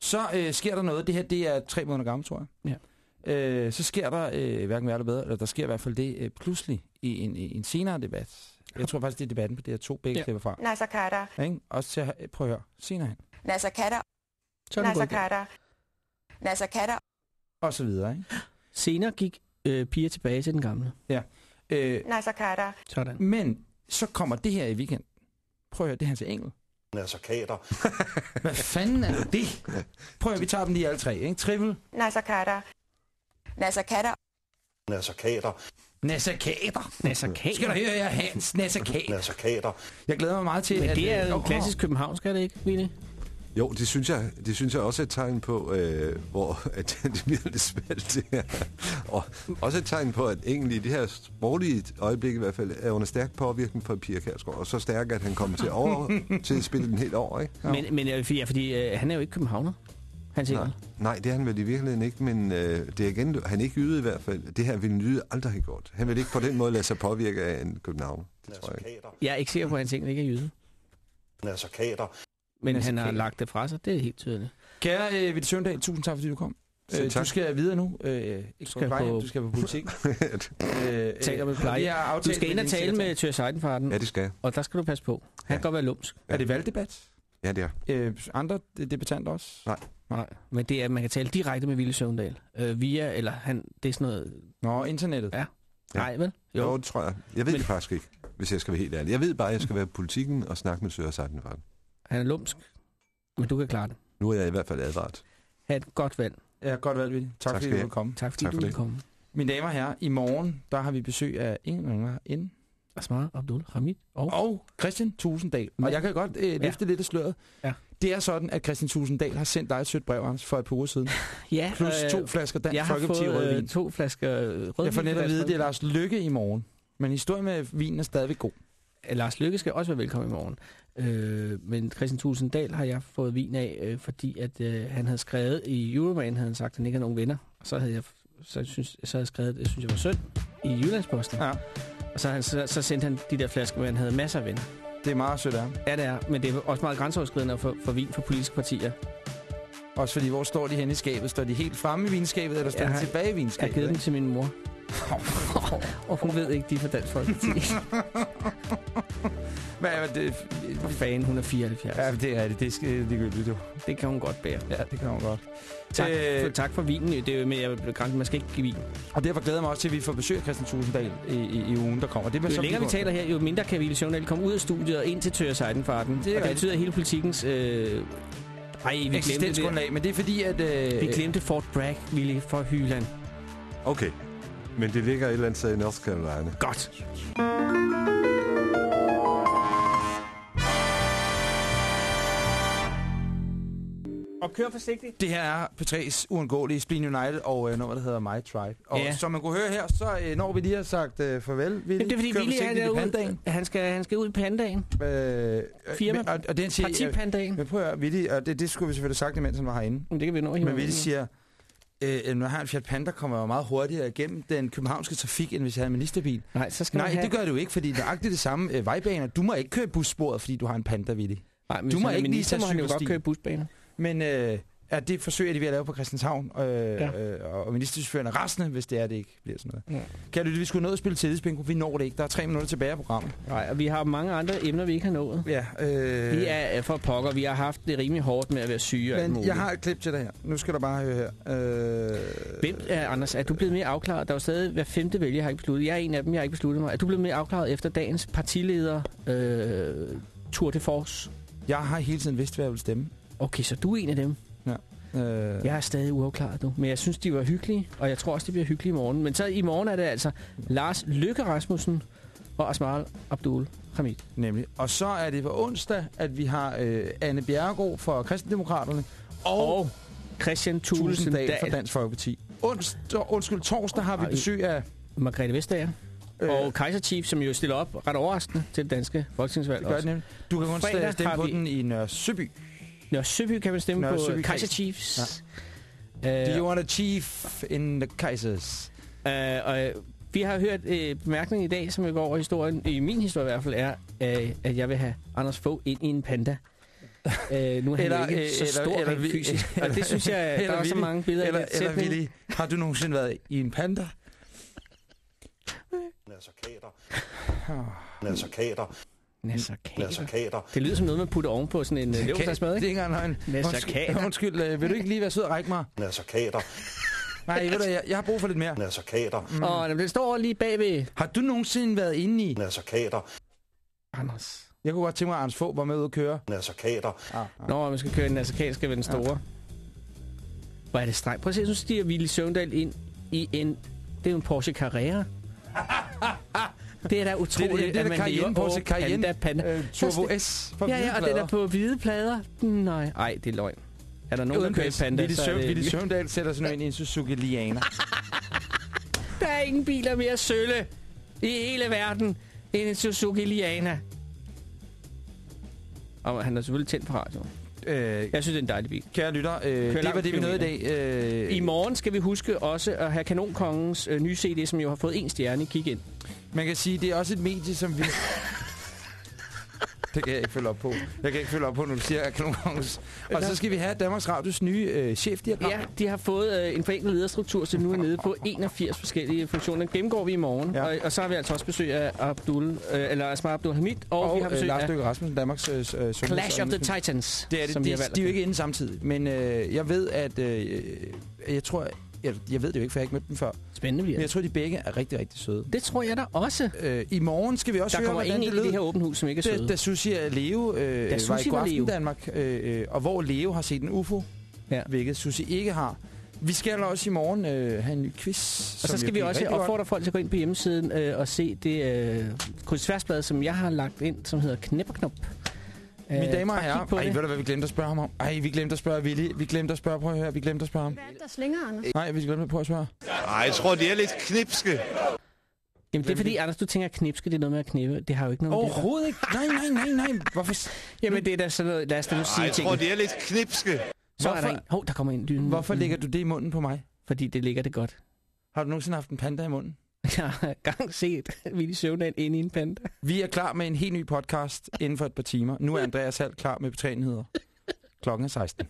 Så øh, sker der noget. Det her, det er tre måneder gammel, tror jeg. Ja. Øh, så sker der øh, hverken værre eller bedre, eller der sker i hvert fald det øh, pludselig i en, i en senere debat. Jeg tror faktisk, det er debatten på det her to begge Ja. ja. klipper fra. Nasser Carter, Ikke? Også til at, prøv at høre, senere hen. Nasser Carter, er Nasser. Carter, Nasser Carter, Og så videre, ikke? Senere gik øh, piger tilbage til den gamle. Øh, Nasser Carter, Sådan. men så kommer det her i weekend. Prøv at høre, det er hans engel. Altså kater. Hvad fanden er det? Prøv at høre, vi tager dem lige alle tre, ikke? Trivel, Nasser Carter, Nasser Carter, Altså kater. Nasakater. Nasser Carter. Skal du høre, jeg er Hans Nasakater. Altså kater. Jeg glæder mig meget til, Men at... det er øh, jo klassisk københavnsk, er det ikke, Willy? Jo, det synes jeg, det synes jeg også er et tegn på, øh, hvor at det bliver lidt svært det her. Og også et tegn på, at egentlig i det her sproglige øjeblik i hvert fald er under stærk påvirkning fra Pia Kærsgaard. Og så stærk, at han kommer til, over, til at spille den helt over, ikke? Men, men øh, fordi, ja, fordi øh, han er jo ikke københavner. Han siger, Nej, nej, det er han vel i virkeligheden ikke, men øh, det er igen, han ikke ydet i hvert fald. Det her ville en yde aldrig have gjort. Han vil ikke på den måde lade sig påvirke af en københavner. Det tror jeg ikke. Jeg er ikke sikker på, at han tænker, ikke er jyde. Altså kater. Men Nasser han har lagt det fra sig, det er helt tydeligt. Kære øh, Vitte Søndal, tusind tak, fordi du kom. Øh, tak. du skal videre nu. Øh, ikke skal på, du skal på politik. øh, Taler med øh, pleje. vi har Du skal ind og tale med Tør Seidenfarten, Ja, det skal og der skal du passe på. Han Ja. kan godt være lumsk. Er det valgdebat? Ja, det er. Øh, andre de- debattanter også? Nej. Nej, men det er, man kan tale direkte med Ville Søvndal. Øh, via, eller han, det er sådan noget... Nå, internettet. Ja. Ja. Nej, vel? Jo, Jo. det tror jeg. Jeg ved Men- det faktisk ikke, hvis jeg skal være helt ærlig. Jeg ved bare, at jeg skal være i politikken og snakke med Søren Seidenfarten. Han er lumsk. Men du kan klare det. Nu er jeg i hvert fald advaret. Ha' et godt valg. Ja, godt valg, Vitte. Tak, Tak fordi du komme. Tak fordi Tak du for vil det. komme. Mine damer og herrer, i morgen, der har vi besøg af ingen andre end Asmar Abdul Hamid og... og Christian Tusinddal. Og jeg kan godt øh, løfte lidt af sløret. Ja. Det er sådan, at Christian Tusinddal har sendt dig et sødt brev, Hans, for et par uger siden. Ja, Plus øh, to flasker Dansk Jeg har Folkeparti fået rødvin. øh, to flasker øh, rødvin. Jeg får netop at vide, at det er Lars Lykke i morgen. Men historien med vinen er stadigvæk god. At Lars Lykke skal også være velkommen i morgen. Øh, men Christian Tulsendal har jeg fået vin af, øh, fordi at øh, han havde skrevet i Euroman, havde han sagt, at han ikke havde nogen venner. Og så havde jeg, så synes, så havde jeg skrevet, at jeg synes, jeg var synd i Jyllandsposten. Ja. Og så, han, så, så sendte han de der flasker, hvor han havde masser af venner. Det er meget sødt af. Ja, det er. Men det er også meget grænseoverskridende for, for vin for politiske partier. Også fordi, hvor står de henne i skabet? Står de helt fremme i vinskabet, eller står Jeg de har- tilbage i Jeg har vinskabet? givet dem til min mor. og hun ved ikke, de er fra Dansk Folkeparti. Hvad er det? For fanden, hun er 74. Ja, det er det. Det skal det ligegyldigt, du. Det kan hun godt bære. Ja, det kan hun godt. Tak, Øh, for, tak for vinen. Det er jo med, jeg blev grænsen, man skal ikke give vin. Og derfor glæder jeg mig også til, at vi får besøg af Christian Tulsendal i, i, i ugen, der kommer. Det bliver Jo så længere vi taler her, jo mindre kan Ville Søvndal komme ud af studiet og ind til Tør Seidenfarten. Det er det betyder, at hele politikens... Øh... Ej, vi glemte det. Men det er fordi, at... Øh, Vi glemte Fort Bragg, Willy, for Hyland. Okay. Men det ligger et eller andet sted i North Carolina. Godt. Og kør forsigtigt. Det her er P3's uundgåelige Spleen United og øh, noget, der hedder My Tribe. Og Ja. som man kunne høre her, så øh, når vi lige har sagt øh, farvel, vi Jamen, det er fordi, Willy han er ude, pandagen. han, skal, han skal ud i pandagen. Øh, Firma. men- og, og den siger, Partipandagen. Men prøv at høre, Willy, og det, det skulle vi selvfølgelig have sagt, imens han var herinde. Men det kan vi nå Men Willy siger, øh, når jeg har en Fiat Panda, kommer jeg jo meget hurtigere igennem den københavnske trafik, end hvis jeg havde en ministerbil. Nej, så skal Nej, have... det gør du ikke, fordi det er nøjagtigt det samme øh, vejbaner. Du må ikke køre bussporet, fordi du har en Panda, Willy. Nej, men du må ikke lige tage jo godt cykelstien. køre busbaner. Men øh, ja, det forsøger de ved at lave på Christianshavn, øh, Ja. øh, og ministerchaufføren er restende, hvis det er, det ikke bliver sådan noget. Ja. Kan du vi skulle nå at spille tillidsbingo? Vi når det ikke. Der er tre minutter tilbage af programmet. Nej, og vi har mange andre emner, vi ikke har nået. Ja, øh, Vi er øh, for pokker. Vi har haft det rimelig hårdt med at være syge og men muligt. jeg har et klip til dig her. Nu skal du bare høre her. Øh, Hvem er, Anders, er du blevet mere afklaret? Der er jo stadig hver femte vælger, jeg har ikke besluttet. Jeg er en af dem, jeg har ikke besluttet mig. Er du blevet mere afklaret efter dagens partileder øh, Tour de Force? Jeg har hele tiden vidst, hvad jeg vil stemme. Okay, så du er en af dem. Øh, Jeg er stadig uafklaret nu. Men jeg synes, de var hyggelige, og jeg tror også, de bliver hyggelige i morgen. Men så i morgen er det altså Lars Løkke Rasmussen og Asmal Abdul Hamid. Nemlig. Og så er det på onsdag, at vi har øh, Anne Bjerregaard fra Kristendemokraterne og, Og Christian Thulesen Tulsendal fra Dahl, Dansk Folkeparti. Onsdag, undskyld, torsdag har vi besøg af... Margrethe Vestager Øh, og Kaiser Chief, som jo stiller op ret overraskende til det danske folketingsvalg. det gør det nemlig. Du kan kun stemme på vi- den i Nørre Søby. Nørre Søby kan man stemme Nørre på Søby Kaiser Kreds. Chiefs. Do Ja. you want a chief in the Kaisers? Øh, og øh, vi har hørt øh, bemærkningen i dag, som jeg går over historien, i min historie i hvert fald, er, øh, at jeg vil have Anders Fogh ind i en panda. øh, nu er han Eller, ikke øh, så eller- stor eller rent fysisk. Og det synes jeg, der Eller er så mange billeder Eller, i eller. Willy, har du nogensinde været i en panda? Nasserkater. Nasserkater. Nasserkater. Det lyder som noget, man putter ovenpå sådan en øh, leverpostejsmad, Det er ikke? ikke engang løgn. Nasserkater. Undskyld, undskyld øh, vil du ikke lige være sød og række mig? Nasserkater. Nej, ved du, jeg, jeg har brug for lidt mere. Nasserkater. Mm. Og den står lige bagved. Har du nogensinde været inde i? Nasserkater. Anders. Jeg kunne godt tænke mig, at Anders Fogh var med ude at køre. Nasserkater. Ah, ah. Når man skal køre en nasserkat, skal være den store. Hvor er det strengt. Prøv at se, så stiger Ville Søvndal ind i en... Det er jo en Porsche Carrera. Det er da utroligt, det er at da man lever på Cayenne. Panda, panda. Øh, Turbo S for Ja, ja, og den er på hvide plader. Nej, ej, det er løgn. Er der nogen, der kører Panda, Willy, så er Søv, det... Willy Søvndal sætter sådan ind i en Suzuki Liana. Der er ingen biler mere sølle i hele verden end en Suzuki Liana. Og han er selvfølgelig tændt på radioen. øh, Jeg synes, det er en dejlig bil. kære lytter, øh, det var det, vi nåede i dag. Øh, I morgen skal vi huske også at have Kanonkongens øh, nye CD, som jo har fået en stjerne. Kig ind. Man kan sige, det er også et medie, som vi... Det kan jeg ikke følge op på. Jeg kan ikke følge op på, når du siger kanonkongens. Og så skal vi have Danmarks Radios nye øh, chefdiagram. Ja, de har fået øh, en forenklet lederstruktur, så nu er nede på 81 forskellige funktioner. Den gennemgår vi i morgen. Ja. Og, og så har vi altså også besøg af Abdul, øh, eller Asmar Abdul Hamid, og, Og, vi har øh, besøg Lars af Løkke Rasmussen, Danmarks øh, sundheds- Clash of the. Titans, Det er det. som vi De, har valgt. de er jo ikke inde samtidig. Men øh, jeg ved, at... Øh, jeg tror... Jeg, jeg ved det jo ikke, for jeg har ikke mødt dem før. Spændende bliver Men jeg tror, de begge er rigtig, rigtig søde. Det tror jeg da også. Øh, I morgen skal vi også Der høre, kommer hvordan det ind i lød, det her åbent hus, som ikke er da, søde. da Susie og Leo øh, Da var i Godaften Leo. Danmark, øh, øh, og hvor Leo har set en UFO, Ja. hvilket Susie ikke har. Vi skal også i morgen øh, have en ny quiz. Og så skal vi også opfordre folk til at gå ind på hjemmesiden øh, og se det øh, krydsfærsblad, som jeg har lagt ind, som hedder Knep og Knop. Mine damer og herrer, ej, ved du hvad vi glemte at spørge ham om? Ej, vi glemte at spørge Willy. Vi glemte at spørge, prøv at høre, vi glemte at spørge ham. Hvad er det, der slinger, Anders? Nej, vi glemte at prøve at spørge. Nej, jeg tror, det er lidt knipske. Jamen, det er fordi, Anders, du tænker, at knipske, det er noget med at knippe. Det har jo ikke noget. Overhovedet ikke. Nej, nej, nej, nej. Hvorfor? Jamen, det er da sådan noget... Lad os da nu sige Ej, jeg tror, det er lidt knipske. Så er Hvorfor- der en... Hov, der kommer en dyne. Hvorfor lægger du det i munden på mig? Fordi det ligger det godt. Har du nogensinde haft en panda i munden? Jeg har gang set Willy Søvndal inde i en panda. Vi er klar med en helt ny podcast inden for et par timer. Nu er Andreas Hald klar med betræenheder. Klokken er 16.